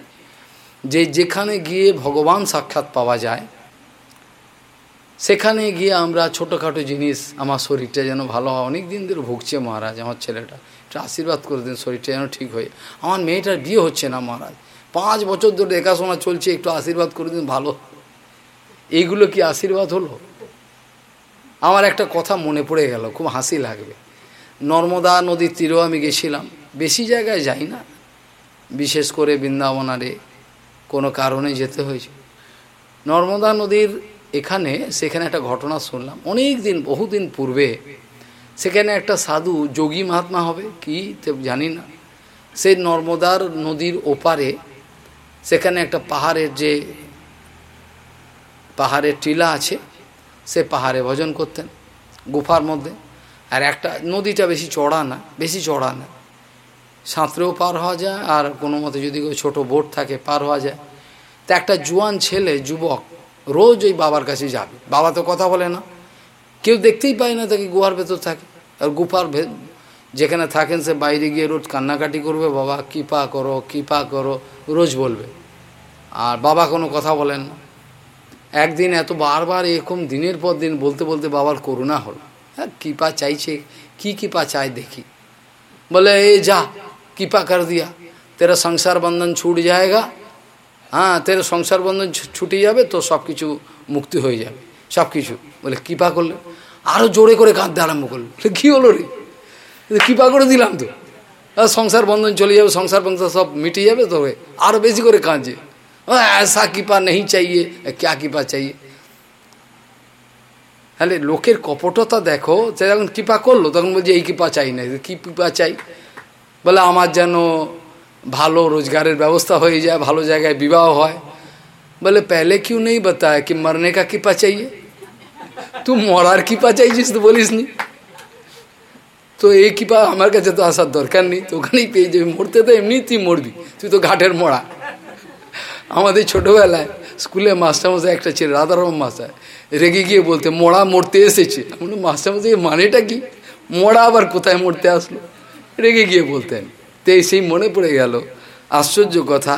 যে যেখানে গিয়ে ভগবান সাক্ষাৎ পাওয়া যায়, সেখানে গিয়ে আমরা ছোটোখাটো জিনিস, আমার শরীরটা যেন ভালো হয়। অনেক দিন ধরে ভুগছে মহারাজ, আমার ছেলেটা। আশীর্বাদ করে দিন শরীরটা যেন ঠিক হয়ে। আমার মেয়েটার বিয়ে হচ্ছে না মহারাজ। পাঁচ বছর ধরে দেখাশোনা চলছে, একটু আশীর্বাদ করে দিন, ভালো। এইগুলো কি আশীর্বাদ হলো? আমার একটা কথা মনে পড়ে গেল, খুব হাসি লাগবে নর্মদা নদীর তীরেও আমি গেছিলাম। বেশি জায়গায় যাই না। বিশেষ করে বৃন্দাবনারে কোনো কারণে যেতে হয়েছে। নর্মদা নদীর এখানে সেখানে একটা ঘটনা শুনলাম। অনেক দিন, বহুদিন পূর্বে সেখানে একটা সাধু যোগী মহাত্মা হবে কি জানি না। সেই নর্মদার নদীর ওপারে সেখানে একটা পাহাড়ের যে পাহাড়ের টিলা আছে, সে পাহাড়ে ভজন করতেন গুফার মধ্যে। আর একটা নদীটা বেশি চড়া না, বেশি চড়া না। সাঁতরেও পার হওয়া যায়, আর কোনো মতে যদি ছোট বোট থাকে, পার হওয়া যায়। তা একটা জুয়ান ছেলে, যুবক, রোজ ওই বাবার কাছে যাবে। বাবা তো কথা বলে না। কেউ দেখতেই পায় না তাকে গুহার ভেতর থাকে। আর গুফার যেখানে থাকেন সে বাইরে গিয়ে রোজ কান্নাকাটি করবে, বাবা কৃপা করো কৃপা করো, রোজ বলবে। আর বাবা কোনো কথা বলেন না। একদিন এত বারবার এরকম দিনের পর দিন বলতে বলতে বাবার করুণা হলো। হ্যাঁ কৃপা চাইছে, কি কৃপা চাই দেখি। বলে, এ যা, কৃপা কর দিয়া। তেরা সংসার বন্ধন ছুট যায়গা। হ্যাঁ তেরা সংসার বন্ধন ছুটে যাবে তো সব কিছু মুক্তি হয়ে যাবে। সব কিছু বলে কৃপা করলে আরও জোরে করে কাঁদতে আরম্ভ করলো কী হলো রে কৃপা করে দিলাম তো সংসার বন্ধন চলে যাবে সংসার বন্ধন সব মিটে যাবে তো আরও বেশি করে কাঁদছে ऐसा कृपा नहीं चाहिए क्या कृपा चाहिए তাহলে লোকের কপটতা দেখো সে যখন কৃপা করলো তখন বলছে এই কৃপা চাই না কী কৃপা চাই বলে আমার যেন ভালো রোজগারের ব্যবস্থা হয়ে যায় ভালো জায়গায় বিবাহ হয় বলে पहले क्यों नहीं बताया कि मरने का कृपा चाहिए তুই মরার কৃপা চাইছিস তো বলিস নি তো এই কৃপা আমার কাছে তো আসার দরকার নেই, তো ওখানেই পেয়ে যাবি। মরতে তো এমনি তুই মরবি, তুই তো ঘাটের মরা। আমাদের ছোটোবেলায় স্কুলে মাস্টারমশাই একটা ছিল রাধারম মাস্টার, রেগে গিয়ে বলতে, মরা, মরতে এসেছে। আমরা মাস্টারমশাই মানেটা কি? মরা আবার কোথায় মরতে আসলো? রেগে গিয়ে বলতেন। তো সেই মনে পড়ে গেল। আশ্চর্য কথা।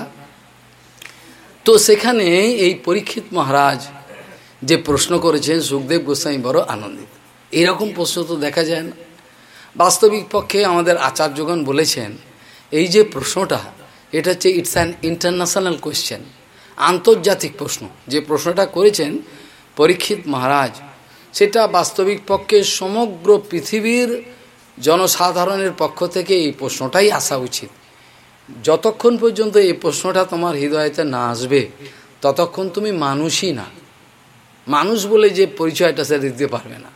তো সেখানে এই পরীক্ষিত মহারাজ যে প্রশ্ন করেছেন সুখদেব গোস্বামী বড় আনন্দিত। এরকম প্রশ্ন তো দেখা যায় না। বাস্তবিক পক্ষে আমাদের আচার্যগণ বলেছেন, এই যে প্রশ্নটা, এটা হচ্ছে ইটস অ্যান ইন্টারন্যাশনাল কোয়েশ্চেন আন্তর্জাতিক প্রশ্ন। যে প্রশ্নটা করেছেন পরীক্ষিত মহারাজ, সেটা বাস্তবিক পক্ষে সমগ্র পৃথিবীর জনসাধারণের পক্ষ থেকে এই প্রশ্নটাই আসা উচিত। যতক্ষণ পর্যন্ত এই প্রশ্নটা তোমার হৃদয়তে না আসবে, ততক্ষণ তুমি মানুষই না। মানুষ বলে যে পরিচয়টা সে দিতে পারবে না।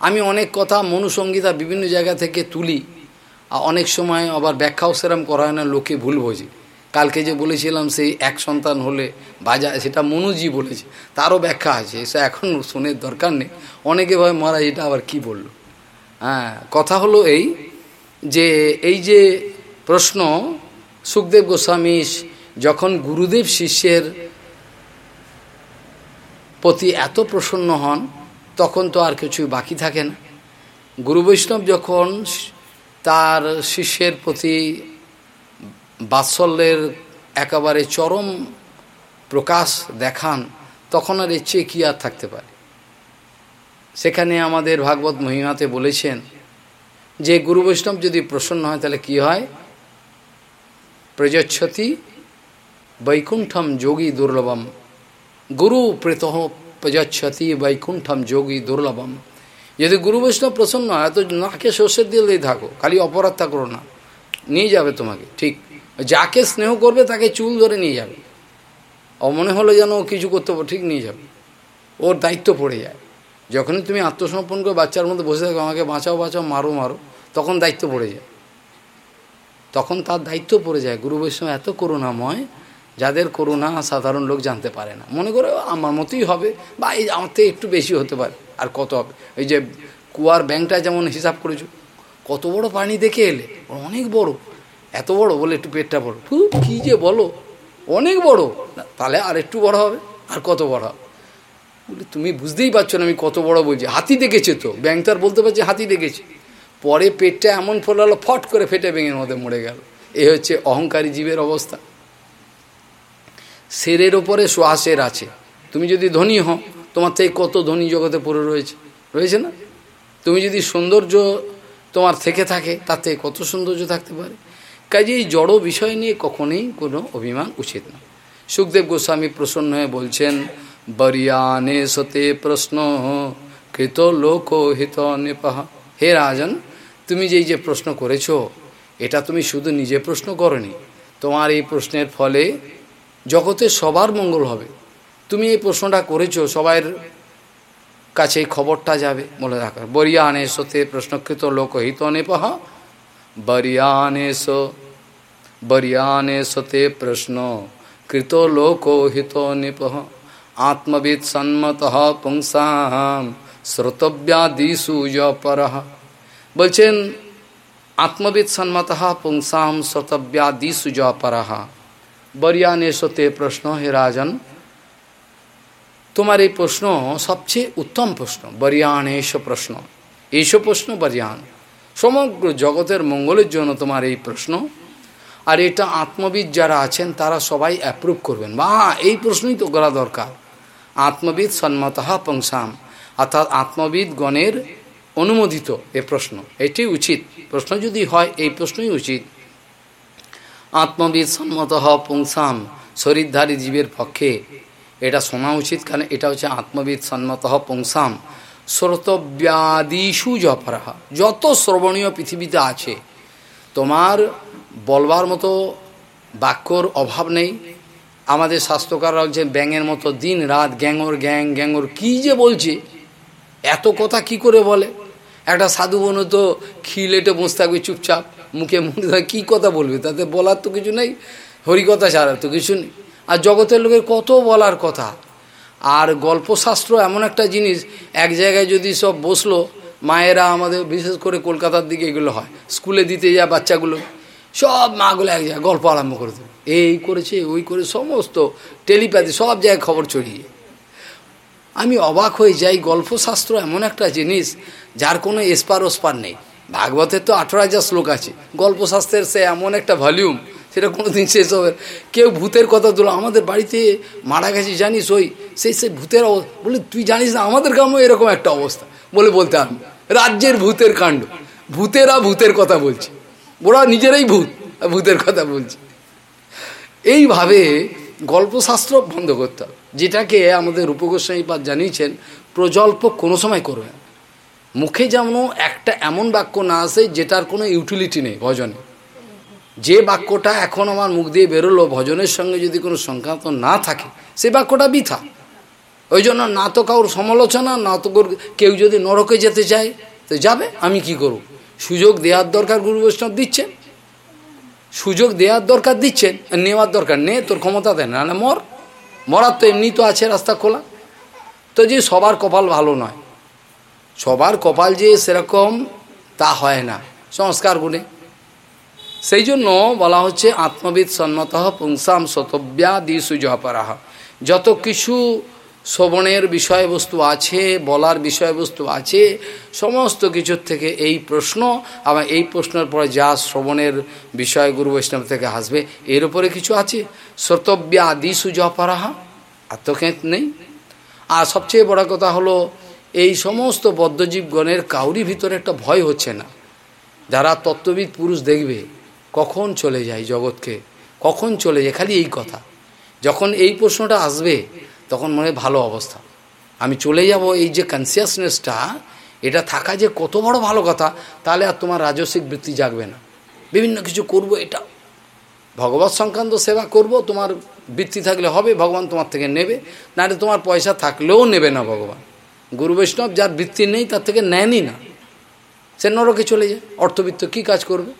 আমি অনেক কথা মনুসঙ্গীতা বিভিন্ন জায়গা থেকে তুলি, আর অনেক সময় আবার ব্যাখ্যাও সেরম করা হয় না, লোকে ভুল বোঝে। কালকে যে বলেছিলাম সেই এক সন্তান হলে বাজা, সেটা মনুজি বলেছে, তারও ব্যাখ্যা আছে সে এখন শোনের দরকার নেই। অনেকে ভাবে, মহারাজ, এটা আবার কি বলল? হ্যাঁ কথা হলো এই যে এই যে প্রশ্ন, সুখদেব গোস্বামী যখন গুরুদেব শিষ্যের প্রতি এত প্রসন্ন হন, তখন তো আর কিছু বাকি থাকে না। গুরু বৈষ্ণব যখন তার শিষ্যের প্রতি বাৎসল্যের একেবারে চরম প্রকাশ দেখান, তখন আর চেয়ে কী আর থাকতে পারে? সেখানে আমাদের ভাগবত মহিমাতে বলেছেন, যে গুরু বৈষ্ণব যদি প্রসন্ন হয়, তাহলে কি হয়? প্রযচ্ছতি বৈকুণ্ঠম যোগী দুর্লভম। গুরু প্রীত প্রযচ্ছতি বৈকুণ্ঠম যোগী দুর্লভম যদি গুরু বৈষ্ণব প্রসন্ন হয় তো নাকে সর্ষের দিয়ে থাকো খালি অপরাধ করো না নিয়ে যাবে তোমাকে ঠিক যাকে স্নেহ করবে তাকে চুল ধরে নিয়ে যাবে ও মনে হলো যেন কিছু করতে ঠিক নিয়ে যাবে ওর দায়িত্ব পড়ে যায় যখনই তুমি আত্মসমর্পণ করে বাচ্চার মধ্যে বসে থাকো আমাকে বাঁচাও বাঁচাও মারো মারো তখন দায়িত্ব পড়ে যায় তখন তার দায়িত্ব পড়ে যায় গুরু বৈষ্ণব এত করুণাময় যাদের করুণা সাধারণ লোক জানতে পারে না। মনে করে আমার মতোই হবে। বা, এই, আমার থেকে একটু বেশি হতে পারে। আর কত হবে? এই যে কুয়ার ব্যাংকটা যেমন হিসাব করেছ, কত বড় পানি দেখে এলে, অনেক বড়। এত বড় বলে একটু পেটটা বড় খুব কী যে বলো, অনেক বড়। তাহলে আর একটু বড় হবে, আর কত বড় হবে? তুমি বুঝতেই পারছ না আমি কত বড় বলছি। হাতি দেখেছে তো, ব্যাংক তো আর বলতে পারছি, হাতি দেখেছে। পরে পেটটা এমন ফোলালো, ফট করে ফেটে ভেঙে মধ্যে মরে গেল। এ হচ্ছে অহংকারী জীবের অবস্থা। শেরের ওপরে সোয়াশের আছে। তুমি যদি ধনী হও, তোমার থেকে কত ধনী জগতে পড়ে রয়েছে? রয়েছে না? তুমি যদি সৌন্দর্য তোমার থেকে থাকে, তার থেকে কত সৌন্দর্য থাকতে পারে? কাজে এই জড় বিষয় নিয়ে কখনোই কোনো অভিমান উচিত না সুখদেব গোস্বামী প্রসন্ন হয়ে বলছেন, বরিয়ানে সতে প্রশ্ন, কৃত লোক হিত নিপাহ। হে রাজন, তুমি যেই যে প্রশ্ন করেছ, এটা তুমি শুধু নিজে প্রশ্ন করনি। তোমার এই প্রশ্নের ফলে জগতে সবার মঙ্গল হবে। তুমি এই প্রশ্নটা করেছ সবার কাছে খবরটা যাবে, বলে রাখার বরিয়ানে সতে প্রশ্নকৃত লোকহিত নেপহ বরিয়ানেশ বরিয়ানেশ তে প্রশ্ন কৃত লোকহিত নিপহ আত্মবিদ সন্মত পুংসাম শ্রোতব্যাদিষু পর বলছেন, আত্মবিদ সন্মত পুংসাম শ্রোতব্যাদিষু পর বরিয়ানেশ তে প্রশ্ন, হে রাজন। তোমার এই প্রশ্ন সবচেয়ে উত্তম প্রশ্ন বরিয়ানেশ প্রশ্ন। এইসব প্রশ্ন, বরিয়ান। সমগ্র জগতের মঙ্গলের জন্য তোমার এই প্রশ্ন। আর এটা আত্মবিদ যারা আছেন, তারা সবাই অ্যাপ্রুভ করবেন। বা, এই প্রশ্নই তো করা দরকার। আত্মবিদ সন্মতহা পংসাম। অর্থাৎ আত্মবিদ গণের অনুমোদিত এ প্রশ্ন। এটি উচিত। প্রশ্ন যদি হয়, এই প্রশ্নই উচিত। আত্মবিদ সন্মত পুংসাম, শরীরধারী জীবের পক্ষে। এটা শোনা উচিত, কারণ এটা হচ্ছে আত্মবিদ সন্মত পুংসাম। শ্রোতব্যাদিষু জপরাহা, যত শ্রবণীয় পৃথিবীতে আছে, তোমার বলবার মতো বাক্যর অভাব নেই। আমাদের স্বাস্থ্যকাররা হচ্ছে ব্যাঙের মতো দিন রাত গ্যাঙর গ্যাং গ্যাঙর, কি যে বলছে, এত কথা কি করে বলে? একটা সাধু বোন তো খিলেটে বসে থাকবে চুপচাপ। মুখে মুখে কী কথা বলবে? তাতে বলার তো কিছু নেই, হরিকথা ছাড়া তো কিছু নেই। আর জগতের লোকের কত বলার কথা? আর গল্পশাস্ত্র এমন একটা জিনিস, এক জায়গায় যদি সব বসল, মায়েরা আমাদের, বিশেষ করে কলকাতার দিকে এগুলো হয়, স্কুলে দিতে যায় বাচ্চাগুলো, সব মাগুলো এক জায়গায় গল্প আরম্ভ করে দেবে। এই করেছে, ওই করে, সমস্ত টেলিপ্যাথি, সব জায়গায় খবর ছড়িয়ে। আমি অবাক হয়ে যাই, গল্পশাস্ত্র এমন একটা জিনিস, যার কোনো এসপার ওসপার নেই। ভাগবতের তো আঠারো হাজার শ্লোক আছে। গল্প গল্পশাস্ত্রের সে এমন একটা ভলিউম সেটা কোনো দিন শেষ হবে কেউ ভূতের কথা তুলো, আমাদের বাড়িতে মারা গেছে, জানিস ওই, সেই সেই ভূতের অবস্থা বলে, তুই জানিস না, আমাদের গ্রামে এরকম একটা অবস্থা। বলে বলতে আমি রাজ্যের ভূতের কাণ্ড। ভূতেরা ভূতের কথা বলছে। ওরা নিজেরাই ভূত, ভূতের কথা বলছে। এইভাবে গল্পশাস্ত্র বন্ধ করতে হবে। যেটাকে আমাদের রূপগোস্বাইপাদ জানিয়েছেন, প্রজল্প কোনো সময় করবেন মুখে যেমন একটা এমন বাক্য না আসে যেটার কোনো ইউটিলিটি নেই ভজনে। যে বাক্যটা এখন আমার মুখ দিয়ে বেরোলো, ভজনের সঙ্গে যদি কোনো সংক্রান্ত না থাকে, সে বাক্যটা বৃথা। ওই জন্য না তো কারোর সমালোচনা, না তো কেউ যদি নরকে যেতে চায়, তো যাবে, আমি কি করব? সুযোগ দেওয়ার দরকার গুরু বৈষ্ণব দিচ্ছেন। সুযোগ দেওয়ার দরকার দিচ্ছেন, নেওয়ার দরকার নে তোর ক্ষমতা দেয় না। মর। মরার তো এমনি তো আছে রাস্তা খোলা। তো যে সবার কপাল ভালো নয়। সবার কপাল যে সেরকম, তা হয় না। সংস্কার গুণে। সেই জন্য বলা হচ্ছে, আত্মবিদ সন্মত পুংসাম শতব্যা শতব্যাদি সুজপরাহ যত কিছু শ্রবণের বিষয়বস্তু আছে, বলার বিষয়বস্তু আছে, সমস্ত কিছুর থেকে এই প্রশ্ন, আবার এই প্রশ্নের পরে যা শ্রবণের বিষয় গুরু বৈষ্ণব থেকে আসবে, এর উপরে কিছু আছে। শ্রোতব্যা আদি সুজপরাহা আত্মক্ষেত নেই। আর সবচেয়ে বড় কথা হলো এই সমস্ত বদ্ধজীবগণের কাউরি ভিতরে একটা ভয় হচ্ছে না। যারা তত্ত্ববিদ পুরুষ দেখবে, কখন চলে যায় জগৎকে? কখন চলে যায়? খালি এই কথা। যখন এই প্রশ্নটা আসবে, তখন মনে ভালো অবস্থা। আমি চলে যাব, এই যে কনসিয়াসনেসটা এটা থাকা যে কত বড় ভালো কথা, তাহলে আর তোমার রাজস্বিক বৃত্তি জাগবে না। বিভিন্ন কিছু করব, এটা ভগবত সংক্রান্ত সেবা করব, তোমার বৃত্তি থাকলে হবে, ভগবান তোমার থেকে নেবে। নাহলে তোমার পয়সা থাকলেও নেবে না ভগবান। গুরু বৈষ্ণব যার বৃত্তি নেই, তার থেকে নেনই না। সে নরকে চলে যায়। অর্থবিত্ত কি কাজ করবে?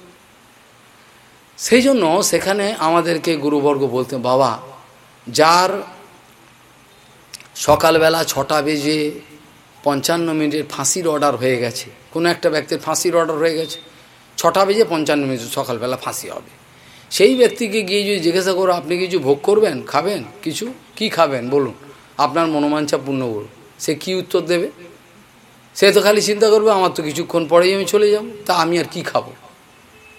সেই জন্য সেখানে আমাদেরকে গুরুবর্গ বলতে, বাবা, যার সকালবেলা ছটা বেজে পঞ্চান্ন মিনিটের ফাঁসির অর্ডার হয়ে গেছে, কোনো একটা ব্যক্তির ফাঁসির অর্ডার হয়ে গেছে, ছটা বেজে পঞ্চান্ন মিনিট সকালবেলা ফাঁসি হবে। সেই ব্যক্তিকে গিয়ে যদি জিজ্ঞাসা করো, আপনি কিছু ভোগ করবেন? খাবেন? কিছু? কি খাবেন? বলুন। আপনার মনোমাঞ্ছা পূর্ণ করুন। সে কি উত্তর দেবে? সে তো খালি চিন্তা করবে, আমার তো কিছুক্ষণ পরেই আমি চলে যাব, তা আমি আর কি খাব?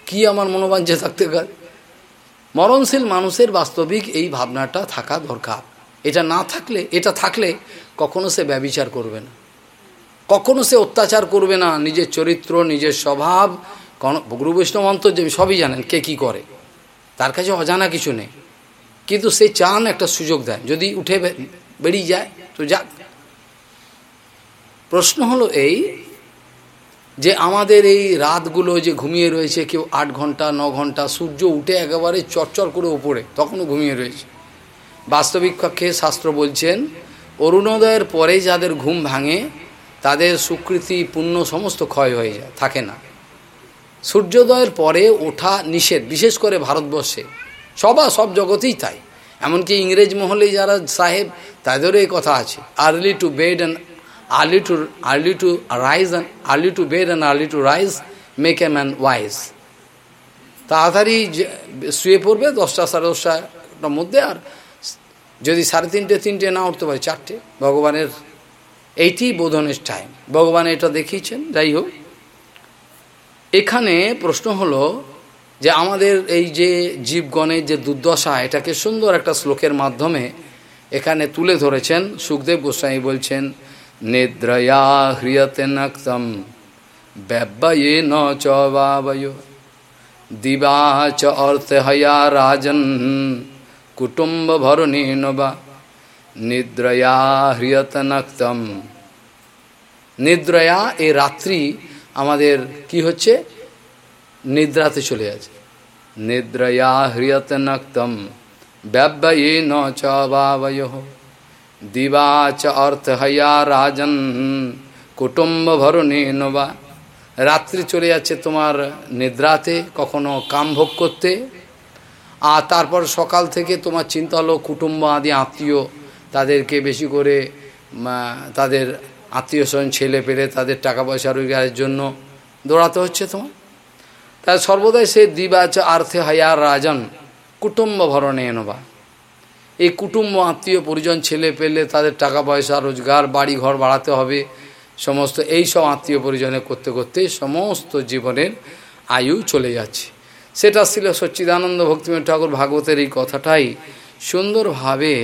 কি আমার মনোবাঞ্ছা থাকতে পারে? মরণশীল মানুষের বাস্তবিক এই ভাবনাটা থাকা দরকার। এটা না থাকলে, এটা থাকলে কখনো সে ব্যবিচার করবে না। কখনো সে অত্যাচার করবে না, নিজের চরিত্র, নিজের স্বভাব গুরু বৈষ্ণব অন্তর যে সবই জানেন কে কি করে। তার কাছে অজানা কিছু নেই। কিন্তু সে চান একটা সুযোগ দেয়। যদি উঠে বেরিয়ে যায়, তো যাক প্রশ্ন হলো এই যে আমাদের এই রাতগুলো যে ঘুমিয়ে রয়েছে, কেউ আট ঘণ্টা, ন ঘণ্টা, সূর্য উঠে একেবারে চরচর করে ওপরে তখনও ঘুমিয়ে রয়েছে। বাস্তবিক কক্ষে শাস্ত্র বলছেন, অরুণোদয়ের পরে যাদের ঘুম ভাঙে, তাদের সুকৃতি পুণ্য সমস্ত ক্ষয় হয়ে যায়, থাকে না। সূর্যোদয়ের পরে ওঠা নিষেধ, বিশেষ করে ভারতবর্ষে। সবা সব জগতেই তাই। এমনকি ইংরেজ মহলে যারা সাহেব, তাদেরও এই কথা আছে। Early to bed and early to early to rise early to bed and early to rise make a man wise তাড়াতাড়ি শুয়ে পড়বে, দশটা সাড়ে দশটার মধ্যে আর যদি সাড়ে তিনটে তিনটে না উঠতে পারে, চারটে। ভগবানের এইটি বোধনের টাইম ভগবান এটা দেখিয়েছেন, যাই হোক। এখানে প্রশ্ন হলো যে আমাদের এই যে জীবগণের যে দুর্দশা, এটাকে সুন্দর একটা শ্লোকের মাধ্যমে এখানে তুলে ধরেছেন। সুখদেব গোস্বামী বলছেন নক্তম ব্যব্যয়ে ন চবাবয় দিবা চ অর্থ হয়া রাজন কুটুম্ব ভরণীন বা নিদ্রয়া হ্রিয়ত নক্তম নিদ্রয়া এ রাত্রি আমাদের কি হচ্ছে? নিদ্রাতে চলে যাচ্ছে। নিদ্রয়া হ্রিয়ত নক্তম ব্যব্যয়ে ন চাবয় দিবা চ অর্থ হয়া রাজন, কুটুম্ব ভরণে নবা রাত্রি চলে যাচ্ছে তোমার নিদ্রাতে, কখনো কাম ভোগ করতে। আর তারপর সকাল থেকে তোমার চিন্তা হলো কুটুম্ব আদি আত্মীয়, তাদেরকে বেশি করে তাদের আত্মীয় স্বজন, ছেলে পেলে তাদের টাকা পয়সা রোজগারের জন্য দৌড়াতে হচ্ছে তোমার। তাই সর্বদাই সে দিবাচ আর্থে হায়ার রাজন, কুটুম্ব ভরণে এনবা এই কুটুম্ব আত্মীয় পরিজন, ছেলে পেলে তাদের টাকা পয়সা, রোজগার, বাড়ি ঘর বাড়াতে হবে। সমস্ত এই সব আত্মীয় পরিজনে করতে করতে সমস্ত জীবনের আয়ু চলে যাচ্ছে। সেটা ছিল সচ্চিদানন্দ ভক্তিময় ঠাকুর ভাগবতের এই কথাটাই সুন্দরভাবে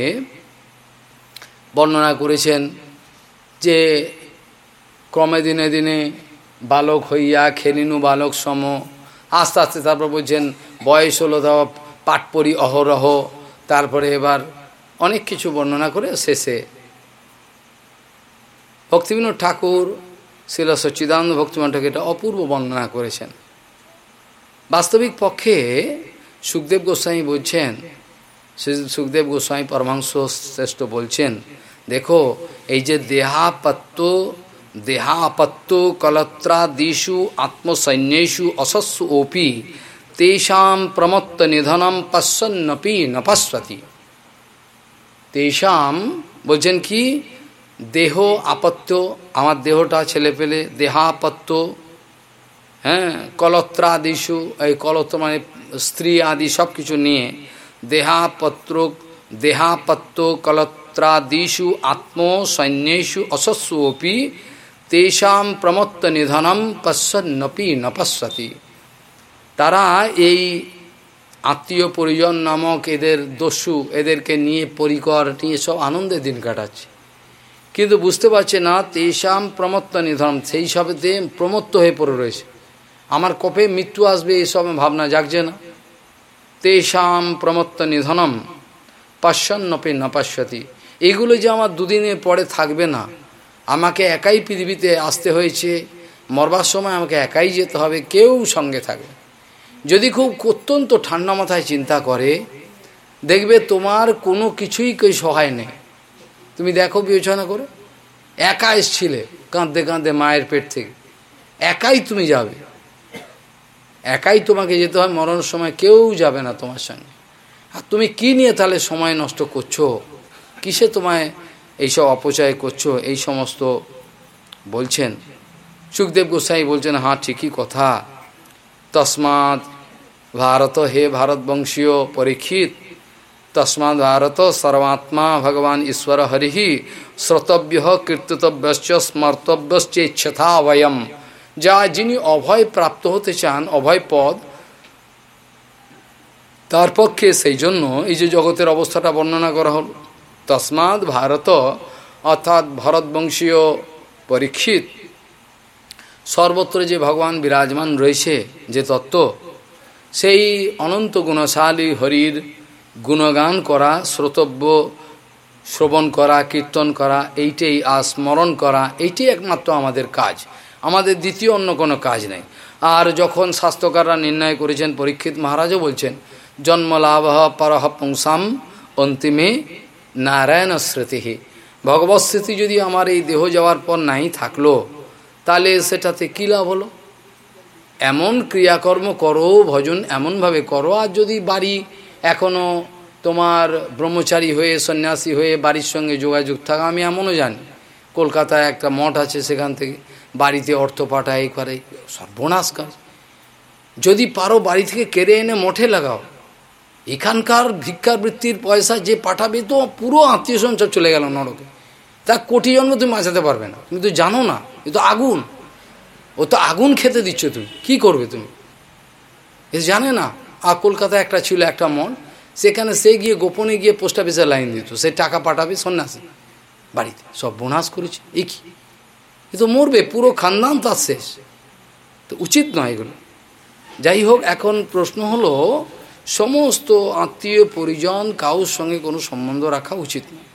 বর্ণনা করেছেন যে ক্রমে দিনে দিনে বালক হইয়া খেলিনু বালক সম, আস্তে আস্তে তারপর বলছেন, বয়স হলো তো পাটপরি অহরহ তারপরে এবার অনেক কিছু বর্ণনা করে শেষে। ভক্তিবিনোদ ঠাকুর শিল সচ্চিদানন্দ ভক্তিমান ঠাকুর এটা অপূর্ব বর্ণনা করেছেন। বাস্তবিক পক্ষে সুখদেব গোস্বামী বলছেন সুখদেব গোস্বামী পরমাংশ শ্রেষ্ঠ বলছেন, দেখো, এই যে দেহাপত্য দেহাপত্য কলত্রাদিষু আত্মসৈন্যেষু অসস্যু ওপি তেষাম প্রমত্ত নিধনম পশ্যন্নপি ন পশ্যতি তেষাম বলছেন কি? দেহ আপত্য আমার দেহটা ছেলে পেলে দেহাপত্য হ্যাঁ কলত্রাদিষু, এই কলত্র মানে স্ত্রী আদি সব কিছু নিয়ে দেহাপত্র দেহাপত্য কলত্রাদিষু, আত্ম, সৈন্যেষু, অসস্যু তেষাম প্রমত্ত নিধনম পশ্যন্নপি ন পশ্যতি তারা এই আত্মীয় পরিজন নামক এদের দস্যু এদেরকে নিয়ে পরিকর, নিয়ে সব আনন্দের দিন কাটাচ্ছে। কিন্তু বুঝতে পারছে না তেষাম প্রমত্ত নিধন সেই সবেতে প্রমত্ত হয়ে পড়ে রয়েছে। আমার কপে মৃত্যু আসবে এসব ভাবনা জাগছে না। তেষাম প্রমত্ত নিধনম পাশ্যন্নপে ন এগুলো যে আমার দুদিনে পরে থাকবে না। আমাকে একাই পৃথিবীতে আসতে হয়েছে, মরবার সময় আমাকে একাই যেতে হবে, কেউ সঙ্গে থাকবে যদি খুব অত্যন্ত ঠান্ডা মাথায় চিন্তা করে, দেখবে তোমার কোনো কিছুই কেউ সহায় নেই। তুমি দেখো বিবেচনা করে। একা এসছিলে কাঁদতে কাঁদতে মায়ের পেট থেকে। একাই তুমি যাবে। একাই তোমাকে যেতে হয়, মরণের সময় কেউ যাবে না তোমার সঙ্গে। আর তুমি কি নিয়ে তাহলে সময় নষ্ট করছ? কিসে তোমায় এইসব অপচয় করছ? এই সমস্ত বলছেন। সুখদেব গোসাই বলছেন হ্যাঁ ঠিকই কথা। তসমাৎ ভারত হে ভারতবংশীয় পরীক্ষিত, তসমাৎ ভারত সর্বাত্মা ভগবান ঈশ্বর হরি শ্রোতব্য কীর্তিতব্যশ্চ স্মর্তব্যশ্চেচ্ছথা বয়ম যা যিনি অভয় প্রাপ্ত হতে চান, অভয় পদ, তার পক্ষে সেই জন্য এই যে জগতের অবস্থাটা বর্ণনা করা হল, তসমাৎ ভারত অর্থাৎ ভরতবংশীয় পরীক্ষিত সর্বত্র যে ভগবান বিরাজমান রয়েছে যে তত্ত্ব, সেই অনন্ত গুণশালী হরির গুণগান করা, শ্রোতব্য, শ্রবণ করা, কীর্তন করা, এইটাই আর স্মরণ করা, এইটাই একমাত্র আমাদের কাজ। আমাদের দ্বিতীয় অন্য কোনো কাজ নেই। আর যখন স্বাস্থ্যকাররা নির্ণয় করেছেন, পরীক্ষিত মহারাজও বলছেন জন্মলাভ পরহ পুংসাম অন্তিমে নারায়ণ স্মৃতি। ভগবত স্মৃতি যদি আমার এই দেহ যাওয়ার পর নাই থাকল তাহলে সেটাতে কী লাভ হলো? এমন ক্রিয়াকর্ম করো, ভজন এমনভাবে করো, আর যদি বাড়ি এখনও তোমার ব্রহ্মচারী হয়ে, সন্ন্যাসী হয়ে বাড়ির সঙ্গে যোগাযোগ থাকা, আমি এমনও জানি। কলকাতায় একটা মঠ আছে সেখান থেকে বাড়িতে অর্থ পাঠায় করে, সর্বনাশ কাজ যদি পারো বাড়ি থেকে কেড়ে এনে মঠে লাগাও, এখানকার ভিক্ষাবৃত্তির পয়সা যে পাঠাবে, তো পুরো আত্মীয় সব চলে গেল নরকে। তা কোটি জন্ম তুমি বাঁচাতে পারবে না। তুমি তো জানো না, এ তো আগুন। ও তো আগুন খেতে দিচ্ছ তুমি, কি করবে তুমি? এ জানে না, আর কলকাতায় একটা ছিল একটা মন সেখানে সে গিয়ে গোপনে গিয়ে পোস্ট অফিসে লাইন দিত, সে টাকা পাঠাবে সন্ন্যাসী। বাড়িতে সব বোনাস করেছে, এ কি? এ তো মরবে, পুরো খানদান তার শেষ। তো উচিত নয় এগুলো। যাই হোক, এখন প্রশ্ন হলো, সমস্ত আত্মীয় পরিজন কাউর সঙ্গে কোনো সম্বন্ধ রাখা উচিত নয়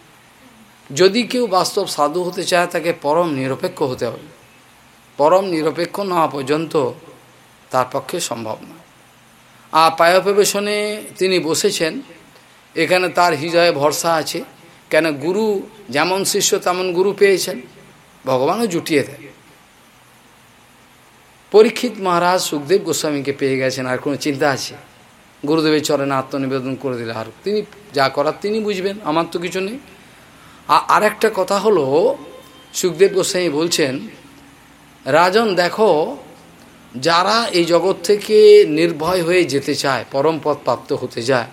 যদি কেউ বাস্তব সাধু হতে চায়, তাকে পরম নিরপেক্ষ হতে হবে। পরম নিরপেক্ষ না পর্যন্ত তার পক্ষে সম্ভব নয়। আর পায়োপবেশনে তিনি বসেছেন। এখানে তার হৃদয়ে ভরসা আছে। কেন গুরু যেমন শিষ্য, তেমন গুরু পেয়েছেন। ভগবানও জুটিয়ে দেয় পরীক্ষিত মহারাজ সুখদেব গোস্বামীকে পেয়ে গেছেন, আর কোনো চিন্তা আছে? গুরুদেবের চরণে আত্মনিবেদন করে দিলে আর তিনি যা করার তিনি বুঝবেন, আমার তো কিছু নেই। আর একটা কথা হলো, সুখদেব গোস্বামী বলছেন, রাজন দেখো, যারা এই জগৎ থেকে নির্ভয় হয়ে যেতে চায়, পরম পদ প্রাপ্ত হতে যায়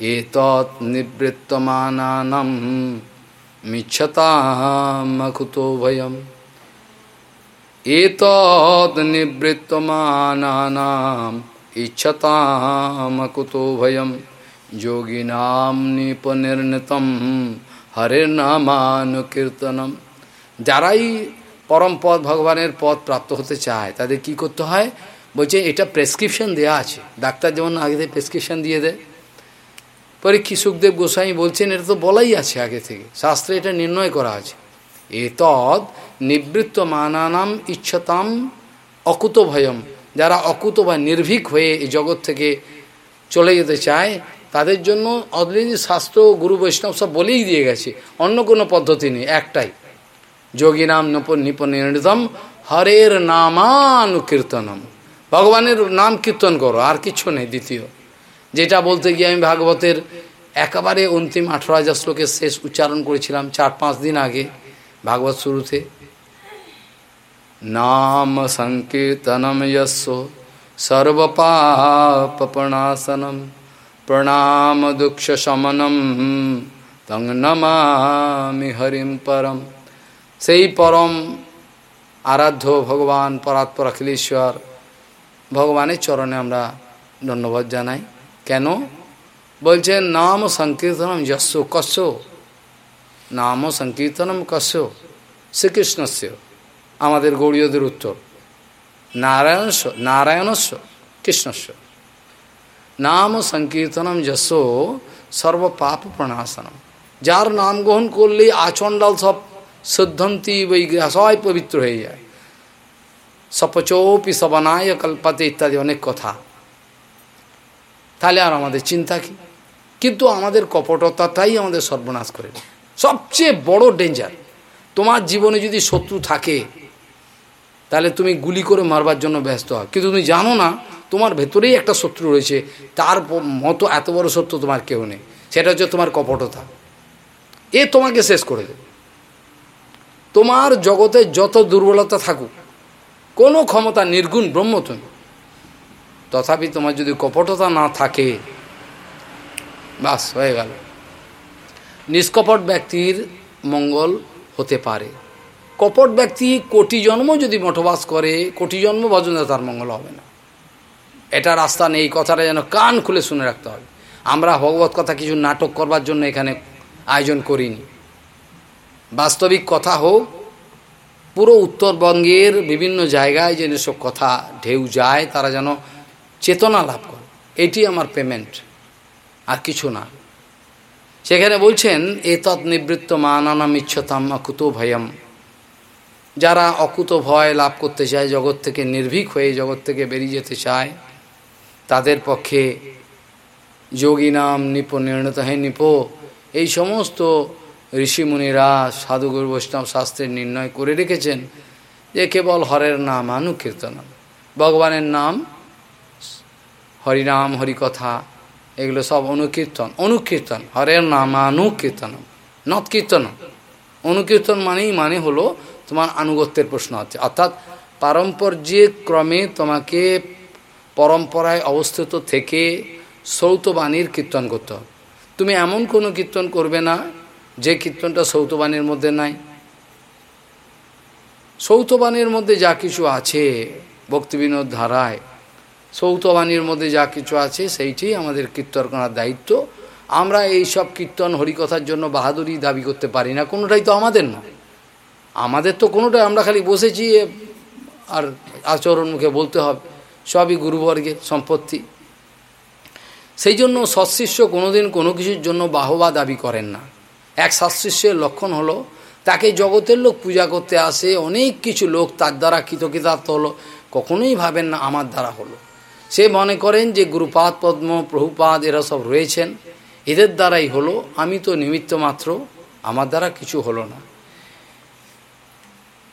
এ তৎ নিবৃত্তমানাম মিচ্ছতামকুত ভয়ম। এ তৎ নিবৃত্তমানাম ইচ্ছতামকুত ভয়ম। যোগিনাম নিপনির্ণিতম হরের নামানুকীর্তনম যারাই পরম পদ, ভগবানের পদ প্রাপ্ত হতে চায়, তাদের কি করতে হয়? বলছে, এটা প্রেসক্রিপশন দেয়া আছে। ডাক্তার যেমন আগে থেকে প্রেসক্রিপশন দিয়ে দেয়। পরীক্ষী সুখদেব গোস্বামী বলছেন, এটা তো বলাই আছে আগে থেকে। শাস্ত্রে এটা নির্ণয় করা আছে। এতদ নিবৃত্ত মানানাম ইচ্ছতাম অকুত ভয়ম যারা অকুত বা নির্ভীক হয়ে এই জগৎ থেকে চলে যেতে চায় তাদের জন্য অলরেডি শাস্ত্র, গুরু বৈষ্ণব সব বলেই দিয়ে গেছে। অন্য কোনো পদ্ধতি নেই, একটাই। যোগী নাম নিপনির্ণিতম হরের নামানুকীর্তনম। ভগবানের নাম কীর্তন করো, আর কিছু নেই, দ্বিতীয়। যেটা বলতে গিয়ে আমি ভাগবতের একেবারে অন্তিম আঠারো হাজার শ্লোকের শেষ উচ্চারণ করেছিলাম চার পাঁচ দিন আগে, ভাগবত শুরুতে। নাম সংকীর্তনম সর্বপাপনাশনম প্রণাম শমনম তং নমামি হরিম পরম। সেই পরম আরাধ্য ভগবান পরাৎপর অখিলেশ্বর ভগবানের চরণে আমরা ধন্যবাদ জানাই। কেন? বলছেন, নাম সংকীর্তনম যস্য কস্য। নাম সংকীর্তনম কস্য? শ্রীকৃষ্ণস্য। আমাদের গৌরীয়দের উত্তর। নারায়ণস্ব নারায়ণস্ব কৃষ্ণস্ব নাম সংকীর্তনম যশ সর্বপাপ প্রণাশনম যার নাম গ্রহণ করলে আচণ্ডাল সব শুদ্ধন্তি বৈগ্রহ সবাই পবিত্র হয়ে যায় সপচৌপি সবনায় কল্পাতে ইত্যাদি অনেক কথা তাহলে আর আমাদের চিন্তা কি কিন্তু আমাদের কপটতাটাই আমাদের সর্বনাশ করে সবচেয়ে বড় ডেঞ্জার তোমার জীবনে যদি শত্রু থাকে তাহলে তুমি গুলি করে মারবার জন্য ব্যস্ত হয় কিন্তু তুমি জানো না তোমার ভেতরেই একটা শত্রু রয়েছে। তার মতো এত বড় শত্রু তোমার কেউ নেই। সেটা হচ্ছে তোমার কপটতা। এ তোমাকে শেষ করে দেবে। তোমার জগতে যত দুর্বলতা থাকুক, কোনো ক্ষমতা নির্গুণ ব্রহ্ম তুমি তথাপি তোমার যদি কপটতা না থাকে, বাস, হয়ে গেল। নিষ্কপট ব্যক্তির মঙ্গল হতে পারে। কপট ব্যক্তি কোটি জন্ম যদি মঠবাস করে, কোটি জন্ম ভজন তার মঙ্গল হবে না। এটা রাস্তা নেই, কথাটা যেন কান খুলে শুনে রাখতে হবে। আমরা ভগবত কথা কিছু নাটক করবার জন্য এখানে আয়োজন করিনি। বাস্তবিক কথা হোক, পুরো উত্তরবঙ্গের বিভিন্ন জায়গায় যে সব কথা ঢেউ যায়, তারা যেন চেতনা লাভ করে। এটি আমার পেমেন্ট, আর কিছু না। সেখানে বলছেন, এতৎ নিবৃত্ত মানানাম ইচ্ছতাম অকুত ভয়ম। যারা অকুত ভয় লাভ করতে চায়, জগৎ থেকে নির্ভীক হয়ে জগৎ থেকে বেরিয়ে যেতে চায় তাদের পক্ষে যোগী নাম নিপ, নির্ণত হে নিপ। এই সমস্ত ঋষিমুনিরা সাধুগুরু বৈষ্ণব শাস্ত্রের নির্ণয় করে রেখেছেন যে কেবল হরের নাম অনুকীর্তনম ভগবানের নাম, হরিনাম, হরিকথা, এগুলো সব অনুকীর্তন। অনুকীর্তন, হরের নাম অনুকীর্তনম নৎ কীর্তনম অনুকীর্তন মানেই মানে হলো তোমার আনুগত্যের প্রশ্ন আছে। অর্থাৎ পারম্পর্যে ক্রমে তোমাকে পরম্পরায় অবস্থিত থেকে সৌতবাণীর কীর্তন করতে। হবে তুমি এমন কোনো কীর্তন করবে না যে কীর্তনটা সৌতবাণীর মধ্যে নাই। সৌতবাণীর মধ্যে যা কিছু আছে ভক্তিবিনোদ ধারায়, সৌতবাণীর মধ্যে যা কিছু আছে সেইটি আমাদের কীর্তন করার দায়িত্ব। আমরা এই সব কীর্তন হরিকথার জন্য বাহাদুরি দাবি করতে পারি না, কোনোটাই তো আমাদের নয়। আমাদের তো কোনোটাই, আমরা খালি বসেছি আর আচরণ মুখে বলতে হবে। সবই গুরুবর্গের সম্পত্তি। সেই জন্য সৎশিষ্য কোনোদিন কোনো কিছুর জন্য বাহবা দাবি করেন না। এক সৎশিষ্যের লক্ষণ হলো, তাকে জগতের লোক পূজা করতে আসে, অনেক কিছু লোক তার দ্বারা কৃতকৃতার্থ হলো, কখনোই ভাবেন না আমার দ্বারা হলো। সে মনে করেন যে গুরুপাদ, পদ্ম, প্রভুপাদ এরা সব রয়েছেন, এদের দ্বারাই হলো, আমি তো নিমিত্ত মাত্র, আমার দ্বারা কিছু হলো না।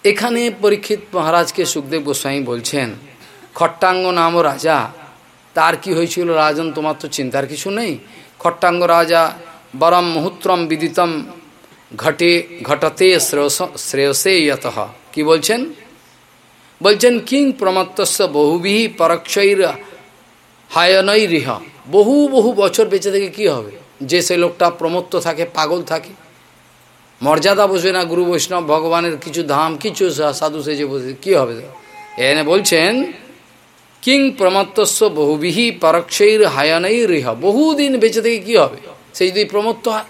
এখানে পরীক্ষিত মহারাজকে সুখদেব গোস্বামী বলছেন খট্টাঙ্গ নাম রাজা। তার কি হয়েছিল রাজন, তোমার তো চিন্তার কিছু নেই। খট্টাঙ্গ রাজা বরম মুহূত্রম বিদিতম ঘটে, ঘটতে শ্রেয়সে ইয়ত কি বলছেন? বলছেন, কিং প্রমত্তস্য বহুবিহি পরক্ষৈর হায়নই রিহ। বহু বহু বছর বেঁচে থেকে কি হবে? যে সে লোকটা প্রমত্ত থাকে, পাগল থাকে। মর্যাদা বসবে না গুরু বৈষ্ণব ভগবানের কিছু ধাম, কিছু সাধু সেজে বসে, কী হবে? এনে বলছেন কিং প্রমত্তস্ব বহুবিহি পরক্ষৈর হায়ানই রিহ। বহুদিন বেঁচে থেকে কী হবে? সেই যদি প্রমত্ত হয়।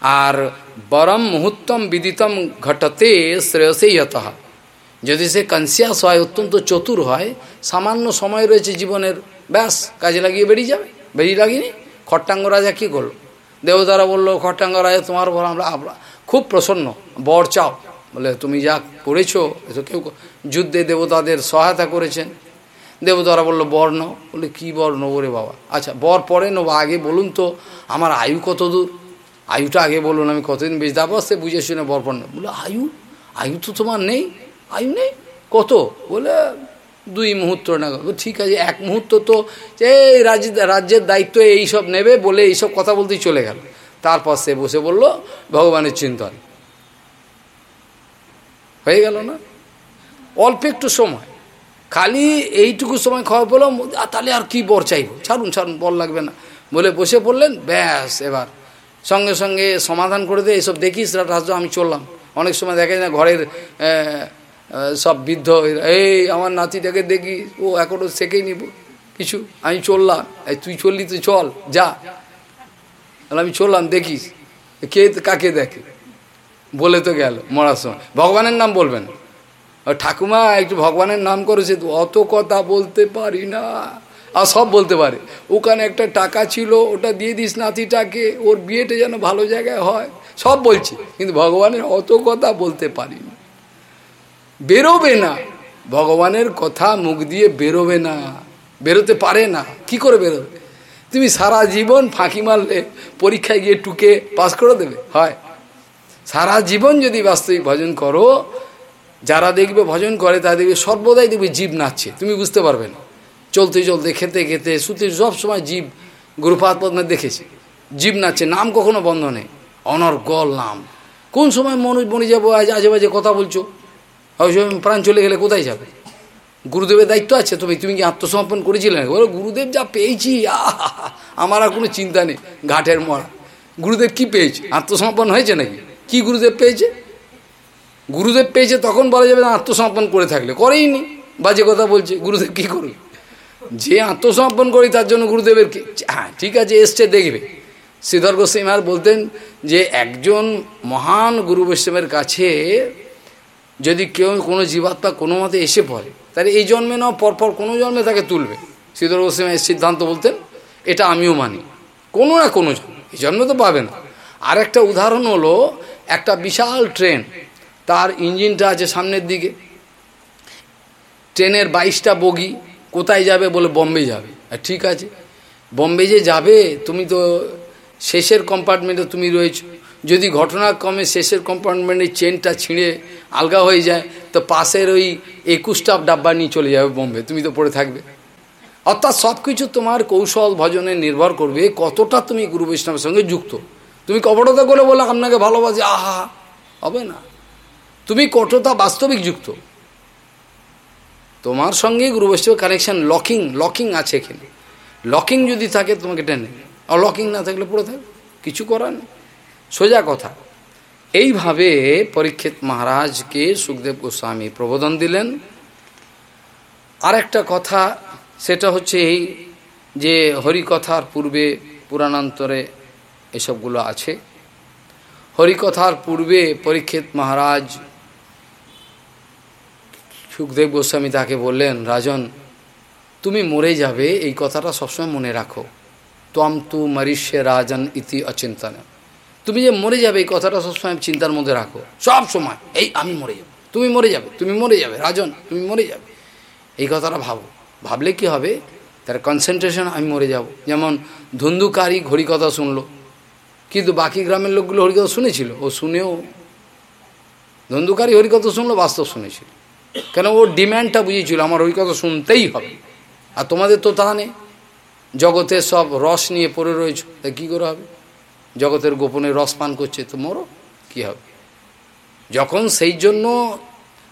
আর বরম মুহূর্তম বিদিতম ঘটতে শ্রেয়সেই হত যদি সে কনসিয়াস হয়, অত্যন্ত চতুর হয়, সামান্য সময় রয়েছে জীবনের, ব্যাস, কাজে লাগিয়ে বেরিয়ে যাবে। বেরিয়ে লাগিনি? খট্টাঙ্গ রাজা কী করল? দেবতারা বলল, খট্টাঙ্গ রাজা, তোমার উপর আমরা খুব প্রসন্ন। বর চাও। বলে, তুমি যা করেছ কেউ যুদ্ধে দেবতাদের সহায়তা করেছেন। দেবতারা বলল, বর্ণ। বলে, কী বর্ণ নেব রে বাবা? আচ্ছা বর পরে নেব আগে, বলুন তো, আমার আয়ু কত দূর? আয়ুটা আগে বলুন, আমি কতদিন বেশ তারপর সে বুঝে শুনে বর পর বলে, আয়ু? আয়ু তো তোমার নেই? আয়ু নেই? কত? বলে, দুই মুহূর্ত না ঠিক আছে, এক মুহূর্ত তো এই রাজ্য, রাজ্যের দায়িত্ব এইসব নেবে বলে এইসব কথা বলতেই চলে গেল। তারপর সে বসে বলল, ভগবানের চিন্তন। হয়ে গেল না? অল্প একটু সময়। খালি এইটুকু সময় খাওয়া পেলাম তাহলে আর কি বর চাইব? ছাড়ুন ছাড়ুন বর লাগবে না। বলে বসে পড়লেন, ব্যাস, এবার। সঙ্গে সঙ্গে সমাধান করে দে এইসব দেখিস রাজ্য আমি চললাম। অনেক সময় দেখা যায় না, ঘরের সব বৃদ্ধ এই, আমার নাতিটাকে দেখি, ও এখনও শেখেই নিব কিছু, আমি চললাম। এই, তুই চললি তুই চল, যা। তাহলে আমি চললাম, দেখিস, কে, কাকে দেখে? বলে তো গেল, মরার সময়। ভগবানের নাম বলবেন? ঠাকুমা একটু ভগবানের নাম করেছে অত কথা বলতে পারি না। আর সব বলতে পারে। ওখানে একটা টাকা ছিল, ওটা দিয়ে দিস নাতিটাকে, ওর বিয়েটা যেন ভালো জায়গায় হয়। সব বলছে, কিন্তু ভগবানের অত কথা বলতে পারি না। বেরোবে না। ভগবানের কথা মুখ দিয়ে বেরোবে না। বেরোতে পারে না। কি করে বেরোবে? তুমি সারা জীবন ফাঁকি মারলে, পরীক্ষায় গিয়ে টুকে পাস করে দেবে? হয়। সারা জীবন যদি বাস্তবিক ভজন করো যারা দেখবে ভজন করে তা দেখবে সর্বদাই দেখবে জীব নাচছে। তুমি বুঝতে পারবে না। চলতে চলতে, খেতে খেতে, শুতে সব সময় জীব গুরুপাত পদ্মে দেখেছে। জীব নাচছে, নাম কখনো বন্ধ নেই। অনর্গল নাম। কোন সময় মনে মনে যাব, আজ আজে বাজে কথা বলছো? ওই সময় প্রাণ চলে গেলে কোথায় যাবে? গুরুদেবের দায়িত্ব আছে তুমি তুমি কি আত্মসমর্পণ করেছিলে বলো, গুরুদেব যা পেয়েছি আমার আর কোনো চিন্তা নেই। ঘাটের মরা। গুরুদেব কি পেয়েছে? আত্মসমর্পণ হয়েছে নাকি? কি গুরুদেব পেয়েছে? গুরুদেব পেয়েছে তখন বলা যাবে আত্মসমর্পণ করে থাকলে। করেই নি বাজে কথা বলছে, গুরুদেব কি করবে? যে আত্মসমর্পণ করি, তার জন্য গুরুদেবের কি? হ্যাঁ ঠিক আছে, এসছে, দেখবে। শ্রীধর গোস্বাইমার বলতেন যে, একজন মহান গুরু বৈষ্ণবের কাছে যদি কেউ কোনো জীবাত্মা কোনো মতে এসে পড়ে, তাহলে এই জন্মে না পরপর কোনো জন্মে তাকে তুলবে। শ্রীধর গোস্বামীর সিদ্ধান্ত বলতেন, এটা আমিও মানি। কোনো না কোনো জন্ম। এই জন্মে তো পাবে না। আর একটা উদাহরণ হলো, একটা বিশাল ট্রেন। তার ইঞ্জিনটা আছে সামনের দিকে। ট্রেনের বাইশটা বগি কোথায় যাবে বলে বম্বে যাবে। ঠিক আছে, বম্বে যে যাবে, তুমি তো শেষের কম্পার্টমেন্টে তুমি রয়েছো। যদি ঘটনাক্রমে শেষের কম্পার্টমেন্টের চেনটা ছিঁড়ে আলগা হয়ে যায়, তো পাশের ওই একুশটা ডাব্বা নিয়ে চলে যাবে বোম্বে, তুমি তো পড়ে থাকবে। অর্থাৎ সব কিছু তোমার কৌশল ভজনে নির্ভর করবে কতটা তুমি গুরু বৈষ্ণবের সঙ্গে যুক্ত। তুমি কপটতা করে বলে আপনাকে ভালোবাসি, আহা, হবে না। তুমি কতটা বাস্তবিক যুক্ত। তোমার সঙ্গে গুরু বৈষ্ণব কানেকশন লকিং লকিং আছে এখানে। লকিং যদি থাকে, তোমাকে টেনে আর লকিং না থাকলে পড়ে থাকবে। কিছু করার নেই। সোজা কথা। এইভাবে পরীক্ষিত মহারাজকে সুখদেব গোস্বামী প্রবোধন দিলেন। আর একটা কথা, সেটা হচ্ছে এই যে হরিকথার পূর্বে পুরাণান্তরে এসবগুলো আছে। হরিকথার পূর্বে পরীক্ষিত মহারাজ সুখদেব গোস্বামী তাকে বললেন, রাজন, তুমি মরে যাবে, এই কথাটা সবসময় মনে রাখো। তম তু মরিষ্যে রাজন ইতি অচিন্তন। তুমি যে মরে যাবে, এই কথাটা সবসময় চিন্তার মধ্যে রাখো। সব সময় এই আমি মরে যাব। তুমি মরে যাবে, তুমি মরে যাবে, রাজন, তুমি মরে যাবে। এই কথাটা ভাবো। ভাবলে কি হবে? তার কনসেন্ট্রেশন আমি মরে যাব। যেমন ধুন্ধুকারী ঘড়ি কথা শুনলো। কিন্তু বাকি গ্রামের লোকগুলো হরিকথা শুনেছিল? ও শুনেও। ধন্দুকারী হরিকথা শুনলো, বাস্তব শুনেছিল। কেন ওর ডিম্যান্ডটা বুঝিয়েছিল, আমার ওই কথা শুনতেই হবে। আর তোমাদের তো তা নেই। জগতের সব রস নিয়ে পড়ে রয়েছে, তা কী করে হবে? জগতের গোপনে রস পান করছে, তো মরো, কী হবে? যখন সেই জন্য